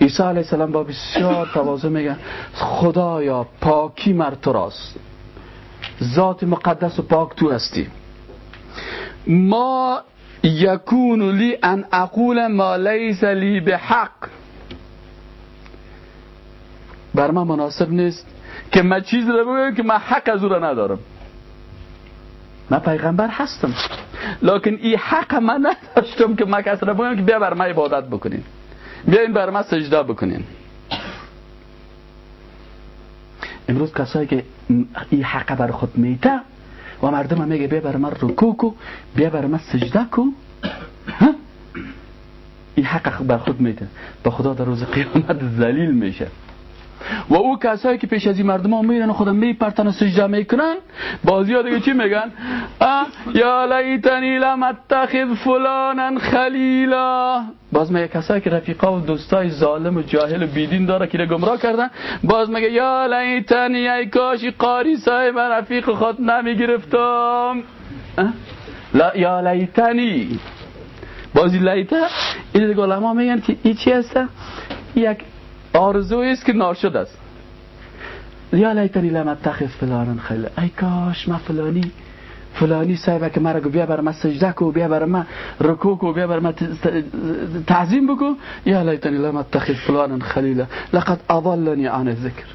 عیسی علیه السلام با بسیار تواضع میگه خدایا پاکی مر تو راست. ذات مقدس و پاک تو هستی. ما یکون لی ان اقول ما لیس لی به حق بر من مناسب نیست که من چیز رو بگم که من حق از او را ندارم. من پیغمبر هستم. لکن این حق من نداشتم که من کس را بگم که بیا بر من عبادت بکنین. بیاین بر من سجده بکنین. امروز کسایی که این حق بر خود میته و مردم میگه بیا بر من رکوع کو بیا بر من سجده کو. این حق بر خود میته با خدا در روز قیامت ذلیل میشه. و او کسایی که پیش از این مردم ها میرن و خودم میپرتن و سجده می‌کنن بازی ها دیگه چی میگن؟ یا لیتنی لم اتخذ فلانا خلیلا. باز میگه کسایی که رفیقا و دوستای ظالم و جاهل و بیدین داره که گمراه کردن؟ باز میگه یا لیتنی ای کاشی قاری صاحب رفیق خود نمی‌گرفتم؟ یا لیتنی. بازی لیته این دیگه علما میگن که این چی هسته؟ یک آرزوی است که ناشد است. یا لیتنی لم اتخذ فلان خیلی ای کاش ما فلانی فلانی صاحبه که مرا بیا بر ما سجده کو بیا بر ما رکوع کو بیا بر ما تعظیم بکو. یا لیتنی لم اتخذ فلان خلیلا. لقد اضلنی عن الذکر.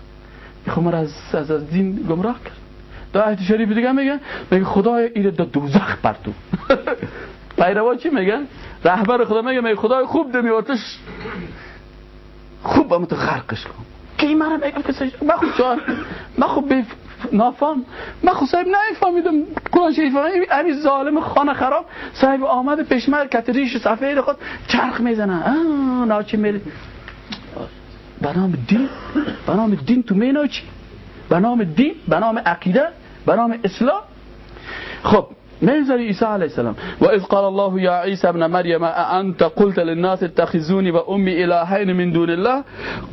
خب مرا از, از, از دین گمراه کرد. دو آیت شریف دیگه میگه میگه خدای اینو دو دوزخ پرتو پیروا چی میگن؟ رهبر خدا میگه میگه خدای خوب دمیاتش خوب با تو خرقش کن. که این منم بگم سجده من خوب جان من خوب به نافام من خوب صاحب نفهمیدم قرآن شریف همین ظالم خانه خراب. صاحب آمده پیش من کتریش سفید خود چرخ می‌زنه. ناچی میره به نام دین. به نام دین تو می چی؟ به نام دین به نام عقیده به نام اسلام خب نمی‌ذاری عیسی علیه السلام. و اذ قال الله یا عیسی ابن مریم انت قلت للناس اتخذوني و امي الهين من دون الله؟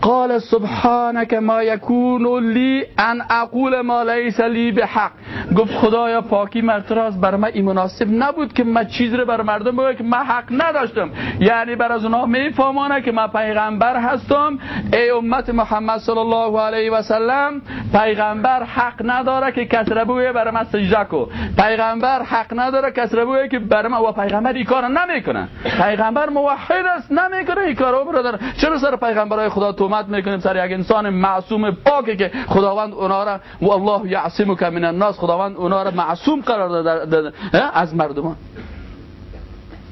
قال سبحانك ما يكون لي ان اقول ما ليس لي بحق. گفت خدایا پاکی مرتراز بر من این مناسب نبود که من چیز رو بر مردم بگم که من حق نداشتم. یعنی بر از اونها میفهمانه که من پیغمبر هستم. ای امت محمد صلی الله علیه و سلم پیغمبر حق نداره که کس بگه بر من سجده کو. پیغمبر حق نداره. کس بگه که بر من و پیغمبر این کار نمی‌کنه. پیغمبر موحد است نمی‌کنه این کارو برادر. چرا سر پیغمبرای خدا تومت می‌کنیم؟ سر یک انسان معصوم پاکه که خداوند اونا را و الله یعصمک من الناس. خداوند اونا را معصوم قرار داده از مردمان.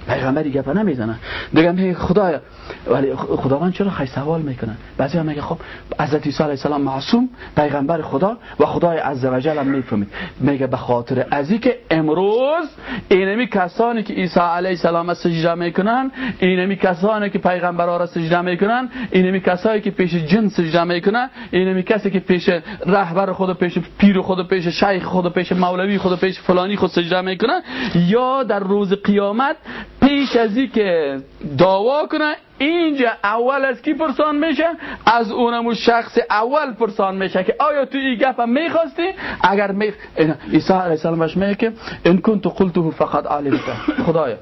پیغمبری گپ نمی‌زنه دیگه خدایا ولی خداوند چرا خیلی سوال می‌کنه؟ بعضی هم میگه خب حضرت عیسی علیه السلام معصوم پیغمبر خدا و خدای عزوجل هم می‌فهمید. میگه به خاطر ازی که امروز اینمی کسانی که عیسی علیه السلام سجده می‌کنن اینمی کسانی که پیغمبرها را سجده می‌کنن اینمی کسایی که پیش جن سجده می‌کنن اینمی کسی که پیش رهبر خود پیش پیر خود پیش شیخ خود پیش مولوی خود پیش فلانی خود سجده می‌کنن یا در روز قیامت پیش ازی که دعوا کنن اینجا اول از کی پرسان میشه؟ از اونمو شخص اول پرسان میشه که آیا تو این گپ می‌خواستی؟ اگر می عیسی علیه السلام بهش میگه که ان کنت قلته فقط علمت خدایا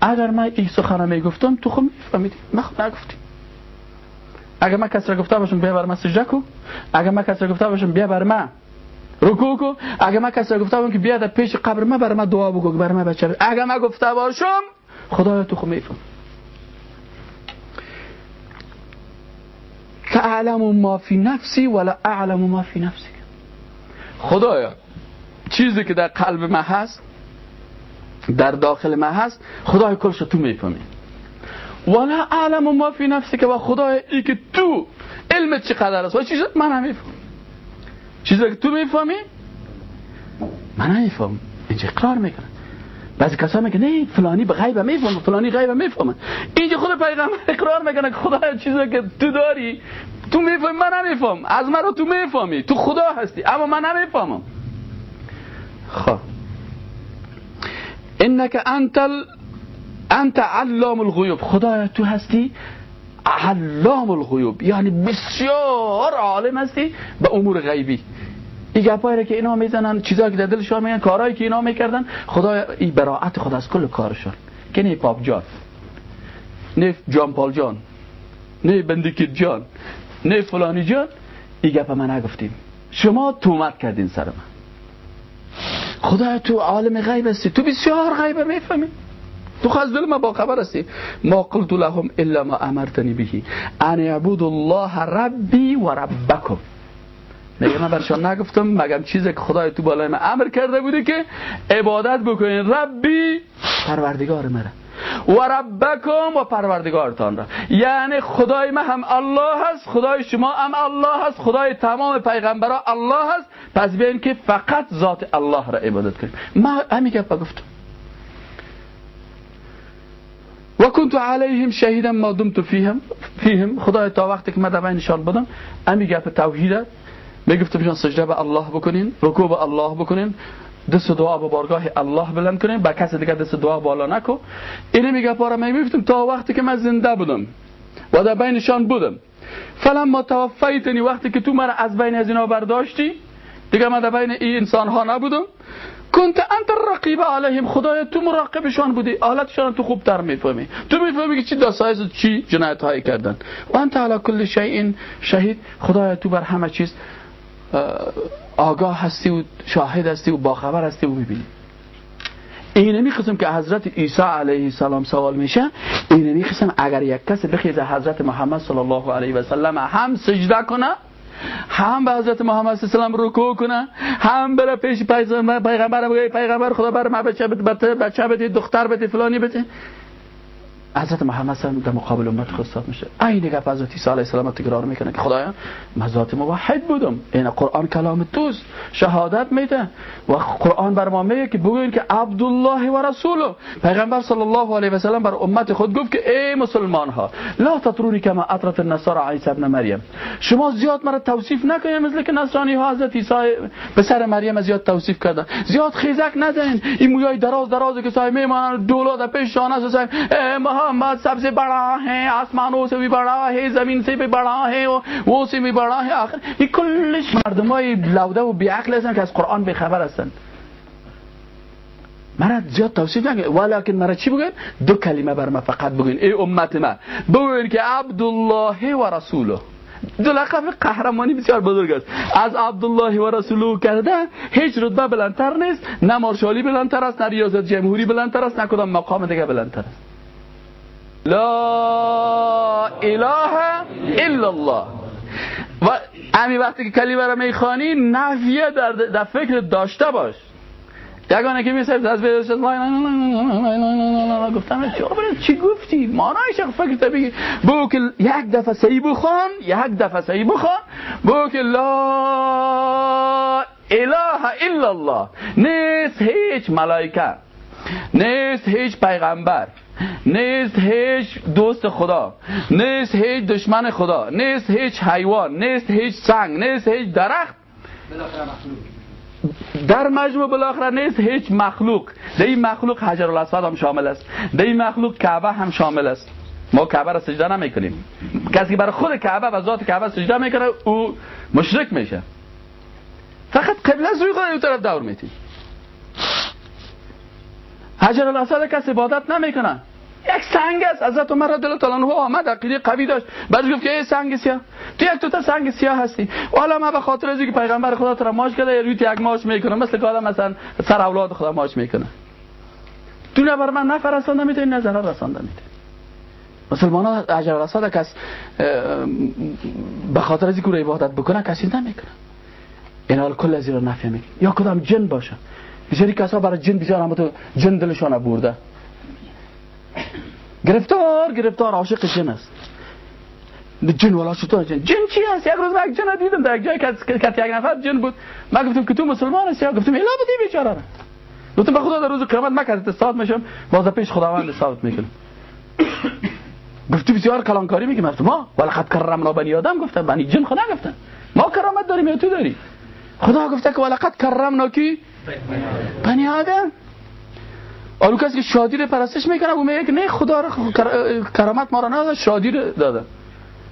اگر من این سخن می‌گفتم تو خود میفهمیدی. من خود نگفتی. اگر من کس را گفته باشم بیا بر من سجده کو. اگر من کس را گفته باشم بیا بر من رکوع کو. اگر من کس را گفته باشم که بیا در پیش قبر من بر من دعا بگو بر من بچه اگر من گفته باشم خدایا تو خود میفهم. تعلم ما فی نفسی ولا اعلم ما فی نفسی خدایا چیزی که در قلب من هست در داخل من هست خدای کلش تو می‌فهمی. ولا اعلم ما فی نفسی که و خدای ای که تو علمت چقدر است؟ و چیزی من نمیفهم چیزی که تو می‌فهمی من نمیفهم اینجا اقرار می‌کنه بعضی کسا میگه نه فلانی به غیب می‌فهمه فلانی غیب می‌فهمه. اینجا خود پیغمبر اقرار می‌کنه که خدا چیزی که تو داری تو می‌فهمی من نمیفهم. از من رو تو می‌فهمی. تو خدا هستی اما من نمی‌فهمم. خب. انک انت ال... انت علام الغیوب. خدا تو هستی؟ علام الغیوب. یعنی بسیار عالم هستی به امور غیبی. این گپایی که اینا می‌زنن چیزایی که در دلشان میگن کارهایی که اینا می‌کردن. خدا این براعت خدا از کل کارشان. که نه پاپ جان نه جان پال جان نه بندیکیت جان نه فلانی جان. این گپ من نگفتیم. شما تومت کردین سر من. خدا تو عالم غیب هستی. تو بسیار غیب می‌فهمی. تو خواست دل ما با خبر هستی. ما قلت لهم الا ما امرتنی بهی ان عبود الله ربی و ربکم. میگه من برشان نگفتم مگم چیزی که خدای تو بالای من امر کرده بوده که عبادت بکنین ربی پروردگار مره و ربکم و پروردگارتان را. یعنی خدای من هم الله هست خدای شما هم الله هست خدای تمام پیغمبرا الله هست. پس بیاین که فقط ذات الله را عبادت کنیم. ما همین گپ گفتم. و کنت علیهم شهیدا ما دمت فیهم فیهم. خدای تا وقتی که من در بینشان بودم همین گپ توحید می‌گفتم شان سجده به الله بکنین رکوع به الله بکنین دست دعا به بارگاه الله بلند کنین با کسی دیگه دست دعا بالا نکن. اینه میگه پارا می‌گفتم تا وقتی که من زنده بودم و در بینشان بودم. فلما توفیتنی وقتی که تو مرا از بین از اینا برداشتی دیگه من در بین این انسان ها نبودم. کنت انت رقیب علیهم خدای تو مراقبشان بودی. حالتشان تو خوب تر می‌فهمی. تو می‌فهمی که چی داسایز چی جنایت هایی کردن. و انت علی کل شیء شهید. خدای تو بر همه چیز آگاه هستی و شاهد هستی و باخبر هستی و می‌بینی. اینمی قسم که حضرت عیسی علیه السلام سوال میشه. اینمی قسم اگر یک کس بخیز حضرت محمد صلی الله علیه و سلم هم سجده کنه هم به حضرت محمد صلی الله علیه و رکوع کنه هم بره پیش پیغمبر بگه پیغمبر خدا بر ما بچه بده بچه بده دختر بده فلانی بده. حضرت محمد صلی در مقابل امت خود میشه. این گپ حضرت عیسی علیه السلام تکرار می‌کنه که خدایا من ذات موحد بودم. این قرآن کلام توست. شهادت میده. و قرآن بر ما میگه که بگوین که عبدالله و رسوله. پیغمبر صلی الله علیه و سلم بر امت خود گفت که ای مسلمان ها لا تطرونی کما اطرت النصارى عیسی ابن مریم. شما زیاد مرا توصیف نکنید مثل که نصرانی ها حضرت عیسی پسر مریم زیاد توصیف کردن. زیاد خیزک نزنین این مویای دراز دراز که سایه میمانن دولت پیش شانه محمد सबसे बड़ा है आसमानों से भी बड़ा है زمین से भी बड़ा है वो से भी बड़ा है آخر این کلش مردمای لوده و بیعقل هستن که از قرآن خبر هستن مرا زیاد توصیف نگه ولیکن مرا چی بگن دو کلمه بر ما فقط بگین ای امت ما بگین که عبدالله و رسوله دو لقب قهرمانی بسیار بزرگ است از عبدالله و رسوله کرده هیچ رتبه بلندتر نیست نه مارشالی بلندتر است نه ریاست جمهوری بلندتر است نه کدام مقام دیگه بلندتر است لا اله الا الله و همین وقتی که کلمه را می‌خوانی نفیه در, در فکر داشته باش یگانه که میسه از بیدش گفتم چی گفتی مانایش فکر تا بگی بگو که یک دفعه سی بخوان یک دفعه سی بخوان بگو که لا اله الا الله نیست هیچ ملائکه نیست هیچ پیغمبر نیست هیچ دوست خدا نیست هیچ دشمن خدا نیست هیچ حیوان نیست هیچ سنگ نیست هیچ درخت. در مجموع بالاخره نیست هیچ مخلوق. در این مخلوق حجر الاسود هم شامل است. در این مخلوق کعبه هم شامل است. ما کعبه را سجده نمی کنیم کسی که برای خود کعبه و ذات کعبه سجده می‌کنه او مشرک میشه. فقط قبله روی خود طرف دور میتیم. حجر الاسود کسی عبادت نمی‌کنه. یک سنگ است. حضرت عمر رضی الله تعالی عنه آمد عقیده قوی داشت. بعد گفت که ای سنگ سیاه تو یک تو تا سنگ سیاه هستی. حالا ما به خاطر از اینکه پیغمبر خدا تو ماش کرده روی یک ماش می‌کنه مثل که آدم مثلا سر اولاد خدا ماش می‌کنه. تو نه بر من نفرستانده می‌تونی نه ضرر رسانده می‌تونی. مسلمان ها اجر رساده کس به خاطر از اینکه عبادت بکنه کسی نمی‌کنه. این حال کل از این نفی می‌کنه. یا کدام جن باشه. بسیاری کسا برای جن بسیار هم تو جن دلشان برده گرفتار گرفتار عاشق جن است. جن ولا شطور جن. جن چی هست یک روز یک جن دیدم. در یک جای که یک نفر جن بود. ما گفتم که تو مسلمان هستی؟ گفتم الا بدی بیچاره. گفتم به خدا در روز قیامت ما کارت استاد میشم. باز پیش خداوند ثابت می‌کنم گفتی بسیار کلانکاری میگم ما ولقد کرمنا بنی آدم گفتم بنی جن خدا گفتن. ما کرامت داریم یا تو داری؟ خدا گفته که ولقد کرمنا کی؟ بنی آدم. آلو کسی که شادی رو پرستش می‌کنه او میگه نه خدا رو کرامت ما رو نداده شادی رو داده.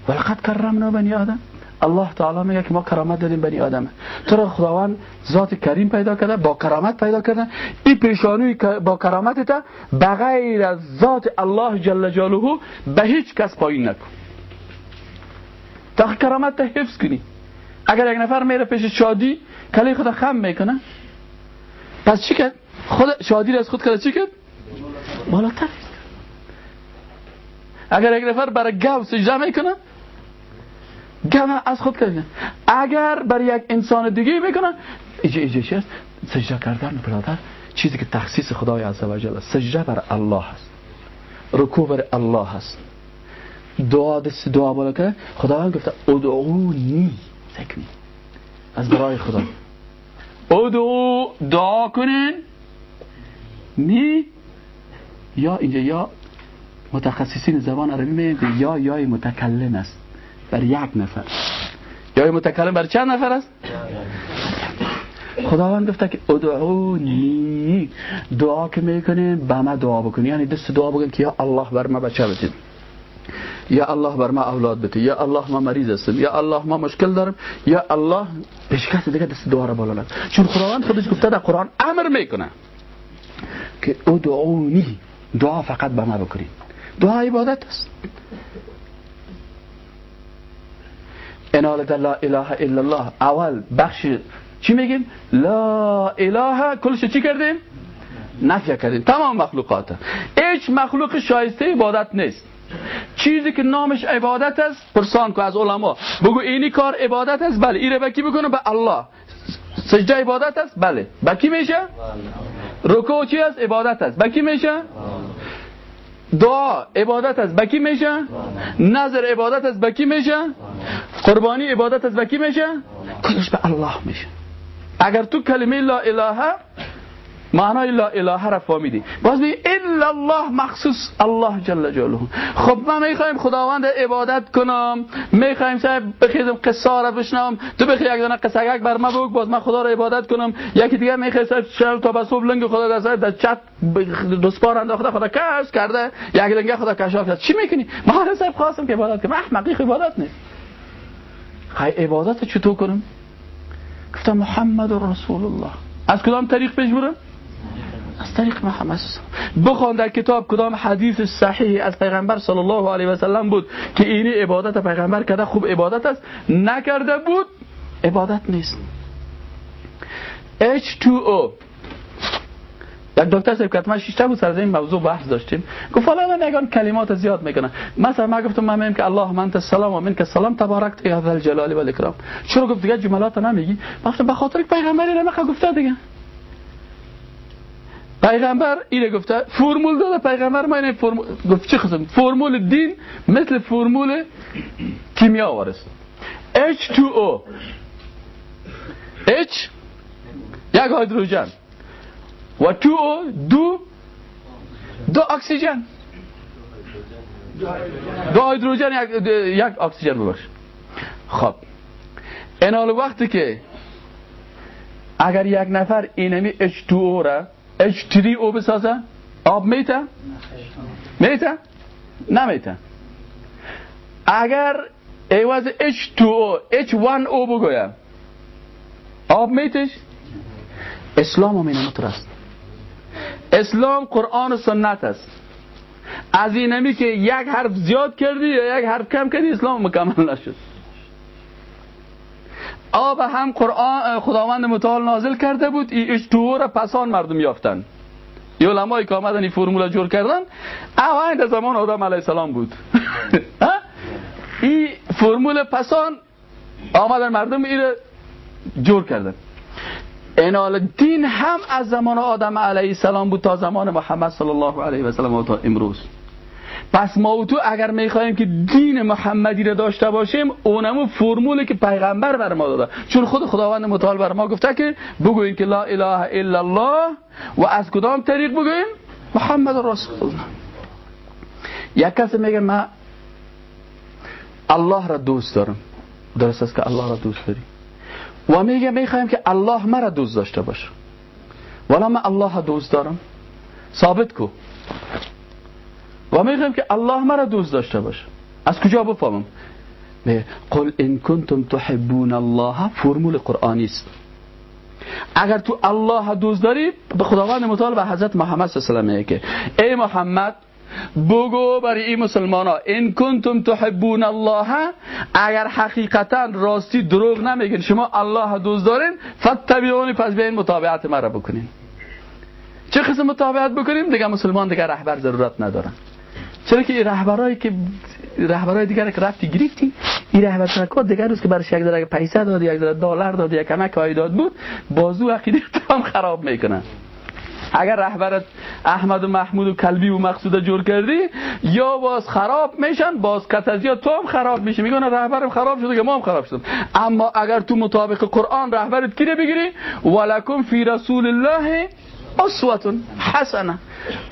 ولقد کرمنا بنی آدم. الله تعالی میگه که ما کرامت دادیم بنی آدم. تو رو خداوند ذات کریم پیدا کرده با کرامت پیدا کرده. این پیشانی با کرامت تا بغیر از ذات الله جل جلاله به هیچ کس پایین نکن. تا کرامت تا حفظ کنی. اگر یک نفر میره پیش شادی کلی خدا خم می‌کنه. پس چی کرد؟ خود شادی از خود کرد چی کرد؟ بالاتر. اگر یک نفر برای گو سجده می‌کنه گو از خود کرد اگر برای یک انسان دیگه می‌کنه ایجا ایجا چی سجده کردن برادر. چیزی که تخصیص خدای عزوجل است. سجده بر الله هست رکوع بر الله هست دعا دست دعا بالا که خداوند گفته ادعونی سکنی از برای خدا. ادعو دعا کنین. می یا اینجا یا متخصصین زبان عربی میگن یا یای متکلم است. بر یک نفر. یا متکلم بر چند نفر است؟ خداوند گفته که ادعونی دعا که می‌کنین با ما دعا بکنی یعنی دست دعا بکن که یا الله بر ما بچه بدید یا الله بر ما اولاد بده. یا الله ما مریض هستم یا الله ما مشکل دارم یا الله کس دیگه دست دعا را بالا چون خداوند خودش گفته در قرآن امر می‌کنه. که ادعونی دعا فقط به ما بکنید. دعا عبادت است. انال لا اله الا الله. اول بخش چی میگیم؟ لا اله کلش چی کردیم؟ نفی کردیم. تمام مخلوقات. هیچ مخلوق شایسته عبادت نیست. چیزی که نامش عبادت است پرسان که از علما. بگو اینی کار عبادت است؟ بله. ایره بکی بکنه؟ به الله. سجده عبادت است؟ بله. بکی میشه؟ رکوع چی است عبادت است بکی میشه؟ دعا عبادت از بکی میشه؟ نظر عبادت از بکی میشه؟ قربانی عبادت از بکی میشه؟ کلش به الله میشه. اگر تو کلمه لا اله معنای لا اله را فهمیدی. باز بگی الا الله مخصوص الله جل جلاله. خب من می‌خوایم خداوند عبادت کنم. می‌خوایم صاحب بخیزم قصه را بشنم تو بخی یک دونه قصه بر ما بگو باز من خدا را عبادت کنم. یکی دیگه می‌خواد صاحب شب تا به صبح لنگ خدا در صاحب در چت دسپار انداخته خدا کش کرده. یک لنگ خدا کشاف کرد. چی می‌کنی؟ ما صاحب خواستم که عبادت کنم. احمقی عبادت نیست خی عبادت چطور کنم؟ گفتم محمد رسول الله. از کدام طریق پیش برم از طریق محمد بخوان در کتاب کدام حدیث صحیح از پیغمبر صلی الله علیه و سلم بود که اینی عبادت پیغمبر کرده خوب عبادت است؟ نکرده بود؟ عبادت نیست. H2O یک دکتر صاحب که ما بود سر این موضوع بحث داشتیم. گفت حالا نگان کلمات زیاد می‌کنن مثلا ما گفتم من میگم که الله من السلام و من که سلام تبارک یا ذل جلال و الاکرام. چرا گفت دیگه جملات نمیگی؟ گفتم به خاطر پیغمبری نمی‌خواد گفته دیگه. پیغمبر اینه گفته فرمول داده پیغمبر ما اینه فرمول گفت چه قسم فرمول دین مثل فرمول کیمیا وارست H2O H یک هیدروژن و 2O دو دو اکسیژن. دو هیدروژن یک, یک اکسیژن ببخش. خب. این وقتی که اگر یک نفر اینمی H2O را H3O بسازه آب میته؟ میته؟ نمیته اگر ایواز H2O H1O بگویم آب میتش؟ اسلام هم اینه است اسلام قرآن و سنت است از اینمی که یک حرف زیاد کردی یا یک حرف کم کردی اسلام مکمل نشد آب هم قرآن خداوند متعال نازل کرده بود. ای اشتو را پسان مردم یافتن. علمایی که آمدن این فرمولا جور کردن اوائل زمان آدم علیه السلام بود. این فرمول پسان آمدن مردم ایره جور کردن. انال دین هم از زمان آدم علیه السلام بود تا زمان محمد صلی الله علیه و سلم و تا امروز. پس ما تو اگر می‌خوایم که دین محمدی را داشته باشیم اونمو فرمولی که پیغمبر بر ما داده. چون خود خداوند متعال بر ما گفته که بگوین که لا اله الا الله و از کدام طریق بگوین محمد رسول. الله یک کسی میگه من الله را دوست دارم. درست است که الله را دوست داری. و میگه می‌خوایم که الله مرا دوست داشته باشه. ولی من الله دوست دارم ثابت کو. و میگم که الله مرا دوست داشته باشه. از کجا بفهمم؟ قل ان کنتم تحبون الله فرمول قرآنی است. اگر تو الله دوست داری به خداوند متعال و حضرت محمد صلی الله علیه که ای محمد بگو برای این مسلمان ها این کنتم تحبون الله اگر حقیقتا راستی دروغ نمیگین شما الله دوست دارین فتبعونی پس به این مطابعت مرا بکنین. چه قسم مطابعت بکنیم؟ دیگه مسلمان دیگه رهبر ضرورت ندارن. چرا که رهبرایی که رهبرای دیگر که رفتی گرفتی این رهبر سرکار دیگر روز که برش یک ذره پیسه داد یک ذره دلار داد یک کمک داد بود بازو عقیده هم خراب می‌کنن اگر رهبرت احمد و محمود و کلبی و مقصود جور کردی یا باز خراب میشن باز کتازیا تو هم خراب میشه. میگن رهبرم خراب شده که ما هم خراب شدیم. اما اگر تو مطابق قرآن رهبرت کی بگیری؟ ولکم فی رسول الله اسوه حسنه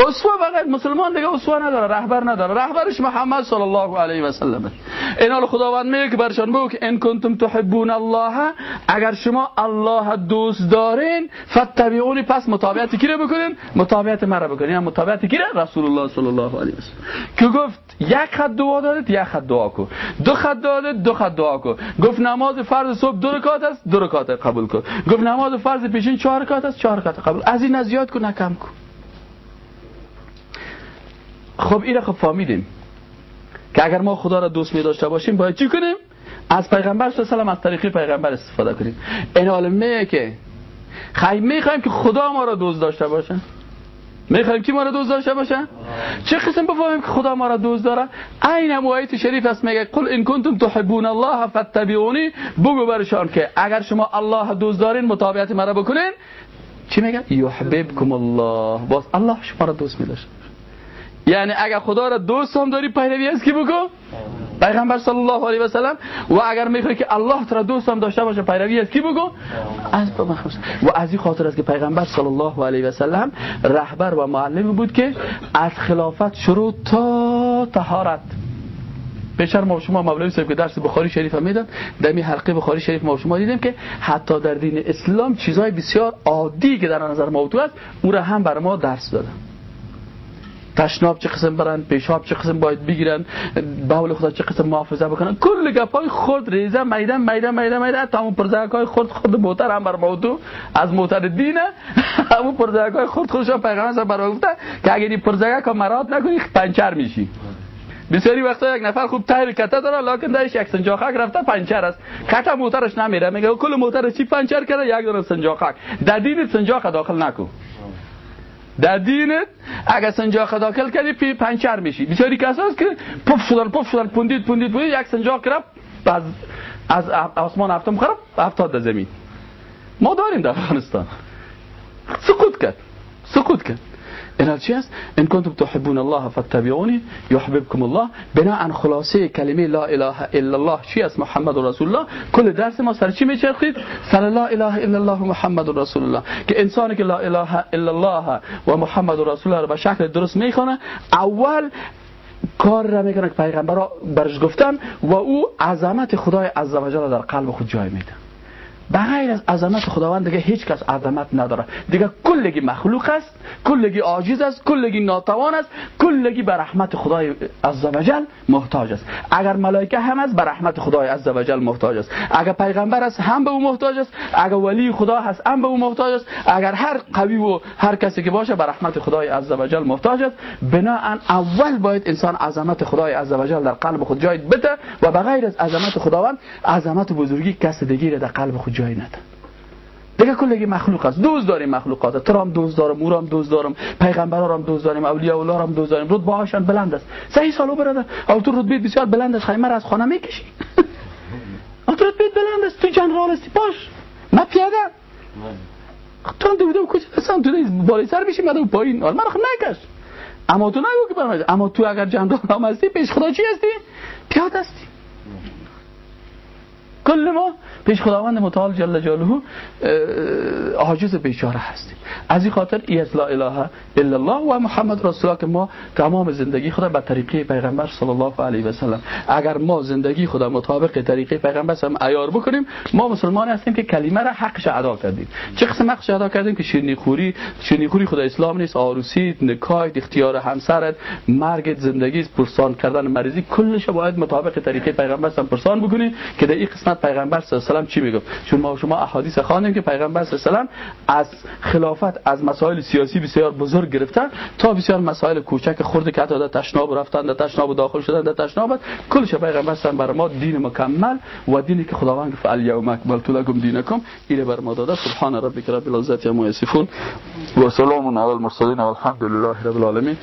اسوه فقط مسلمان دیگه اسوه نداره رهبر نداره. رهبرش محمد صلی الله علیه و سلم. این حال خداوند میگه که برشان بگو که ان کنتم تحبون الله اگر شما الله دوست دارین فتبعونی پس مطابقت کی رو بکنین؟ مطابقت مرا بکنین. یعنی مطابقت کی رسول الله صلی الله علیه و سلم. که گفت یک خط دعا دارید یک خط دعا کن. دو خط دارید دو خط دعا کن. گفت نماز فرض صبح دو رکعت است دو رکعت قبول کن. گفت نماز فرض پیشین چهار رکعت است چهار رکعت قبول. از این زیاد کن کم کن. خب این خب فهمیدیم که اگر ما خدا را دوست می داشته باشیم باید چی کنیم؟ از پیغمبر صلی الله از طریق پیغمبر استفاده کنیم. این حال که خیلی می‌خوایم که خدا ما را دوست داشته باشه. می‌خوایم که ما را دوست داشته باشه؟ چه قسم بفهمیم که خدا ما را دوست داره؟ عین آیت شریف است میگه قل ان کنتم تحبون الله فاتبعونی. بگو برشان که اگر شما الله دوست دارین مطابقت مرا بکنین. چی میگه؟ یحببکم الله. باز الله شما را دوست میداشته یعنی اگر خدا را دوست هم داری پیروی از کی بکن پیغمبر صلی الله علیه و سلم و اگر می‌خوای که الله را دوست هم داشته باشه پیروی از کی بکن از و از این خاطر است که پیغمبر صلی الله علیه و سلم رهبر و معلم بود که از خلافت شروع تا طهارت. بیشتر ما شما مولوی صاحب که درس بخاری شریف هم میدن در می حلقه بخاری شریف ما شما دیدیم که حتی در دین اسلام چیزهای بسیار عادی که در نظر موضوع است اون را هم بر ما درس دادن. تشناب چه قسم برن پیشاب چه قسم باید بگیرن باول خدا چه قسم محافظه بکنن. کل گپای خود ریزه میدان میدان میدان میدان. تمام پرزاکای خود خود موتر هم بر موضوع از موتر دینه. همون پرزاکای خود خودش پیغمبر سر بر گفته که اگر این پرزاکا مراد نکنی پنچر میشی. بسیاری وقتا یک نفر خوب تایر کته داره لکن درش یک سنجاقک رفته پنچر است. کته موترش نمیره. میگه کل موتر چی پنچر کرده؟ یک دونه سنجاقک در دین سنجاق داخل نکو در دینت اگر سنجاق داخل کردی پی پنچر میشی. بسیاری کساست که پف شدن پف شدن پندید پندید پندید یک سنجاق کرد از از آسمان هفتم خراب افتاد در زمین. ما داریم در افغانستان. سقوط کرد. سقوط کرد. این چی است ان کنتم تحبون الله فاتبعوني يحببكم الله بناء خلاصه کلمه لا اله الا الله چی است محمد رسول الله کل درس ما سر چی میچرخید سر لا اله الا الله محمد رسول الله که انسانی که لا اله الا الله و محمد رسول الله رو به شکل درست می‌خونه اول کار را می‌کنه که پیغمبر برش گفتن و او عظمت خدای عزوجل در قلب خود جای میده بغیر از عظمت خداوند دیگه هیچ کس عظمت نداره. دیگه کلگی مخلوق است کلگی عاجز است کلگی ناتوان است کلگی به رحمت خدای عزوجل محتاج است. اگر ملائکه هم است به رحمت خدای عزوجل محتاج است. اگر پیغمبر است هم به او محتاج است. اگر ولی خدا هست هم به او محتاج است. اگر هر قوی و هر کسی که باشه به رحمت خدای عزوجل محتاج است. بناهن اول باید انسان عظمت خدای عزوجل در قلب خود جای بده و بغیر از عظمت خداوند عظمت بزرگی کس دیگه در قلب خود جای نده دیگه کلگی مخلوق است دوز داریم مخلوقات. هم دوز دارم هم دوز دارم پیغمبرا هم دوز داریم اولیاء الله هم دوز داریم. رتبه هاشون بلند است. صحیح سالو برادر. او تو رتبه بسیار بلند است. خیمه از خانه می‌کشی؟ او تو رتبه بلند است. تو جنرال هستی. باش. ما پیاده. تو هم دویدم کجا هستم تو بالای سر بشی من پایین. من خب نکش. اما تو نگو که برام اما تو اگر جنرال هم هستی پیش خدا چی هستی؟ پیاده هستی. کل ما پیش خداوند متعال جل جلاله عاجز بیچاره هستیم از این خاطر ای از لا اله الا الله و محمد رسول الله که ما تمام زندگی خدا به طریقه پیغمبر صلی الله علیه و سلم. اگر ما زندگی خدا مطابق طریقه پیغمبر هم عیار بکنیم ما مسلمان هستیم که کلمه را حقش ادا کردیم. چه قسم حقش ادا کردیم؟ که شیرینی خوری شیرینی خوری خدا اسلام نیست آروسی نکاح اختیار همسرت مرگ زندگی پرسان کردن مریضی. کلش باید مطابق طریقه پیغمبر هم پرسان بکنیم که در این قسمت پیغمبر صلی الله و چی می‌گفت؟ چون ما شما احادیث خواندیم که پیغمبر صلی الله علیه و از خلافت از مسائل سیاسی بسیار بزرگ گرفتن تا بسیار مسائل کوچک خرد که حتی در تشناب رفتن در تشناب داخل شدن در تشناب کلش پیغمبر صلی برای ما دین مکمل و دینی که خداوند گفت الیوم اکملت لکم دینکم اینه بر ما داده. سبحان ربک رب العزت عما یصفون. و سلام علی المرسلین. والحمد لله رب العالمین.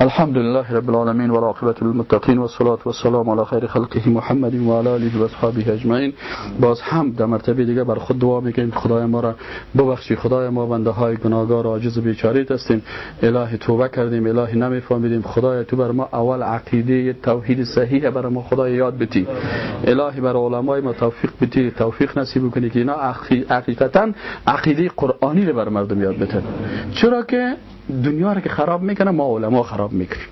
الحمد لله رب العالمين والعاقبة للمتقين والصلاة والسلام على خير خلقه محمد وعلى آله و اصحابه اجمعین. باز هم در مرتبه دیگه بر خود دعا می‌کنیم. خدای ما را ببخشی خدای ما بنده های گناهگار عاجز و بیچاره هستیم. الهی توبه کردیم. الهی نمیفهمیدیم. خدای تو بر ما اول عقیده توحید صحیح بر ما خدای یاد بتی. الهی بر علمای ما توفیق بتی. توفیق نصیب کنی که اینا حقیقتا عقیده قرآنی رو بر مردم یاد بتن. چرا که دنیا رو که خراب می‌کنه ما علما خراب می‌کنیم.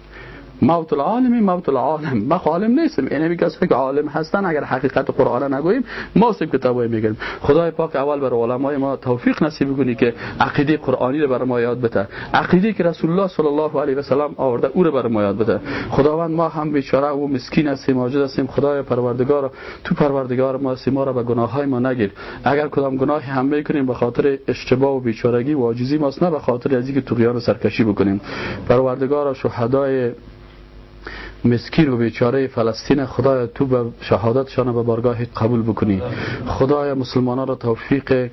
موت العالمی موت العالم. ما عالم نیستم این کسایی که عالم هستن اگر حقیقت قرآن نگوییم ما سیم کتابای میگیم خدای پاک اول بر علمای ما توفیق نصیب کنی که عقیده قرآنی رو بر ما یاد بده. عقیده که رسول الله صلی الله علیه و سلم آورده او رو بر ما یاد بده. خداوند ما هم بیچاره و مسکین هستیم عاجز هستیم. خدای پروردگار تو پروردگار ما ما را به گناه های ما نگیر. اگر کدام گناهی هم می‌کنیم به خاطر اشتباه و بیچارگی و عاجزی ماست نه به خاطر از اینکه طغیان و سرکشی بکنیم. پروردگار شهدای مسکین و بیچاره فلسطین خدای تو به شهادتشان به بارگاه قبول بکنی. خدای مسلمانان را توفیق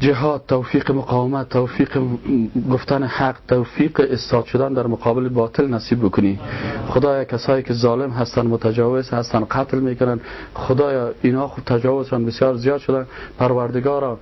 جهاد توفیق مقاومت توفیق گفتن حق توفیق استاد شدن در مقابل باطل نصیب بکنی. خدایا کسایی که ظالم هستن متجاوز هستن قتل می‌کنن خدایا اینا خود تجاوزشان بسیار زیاد شدن پروردگارا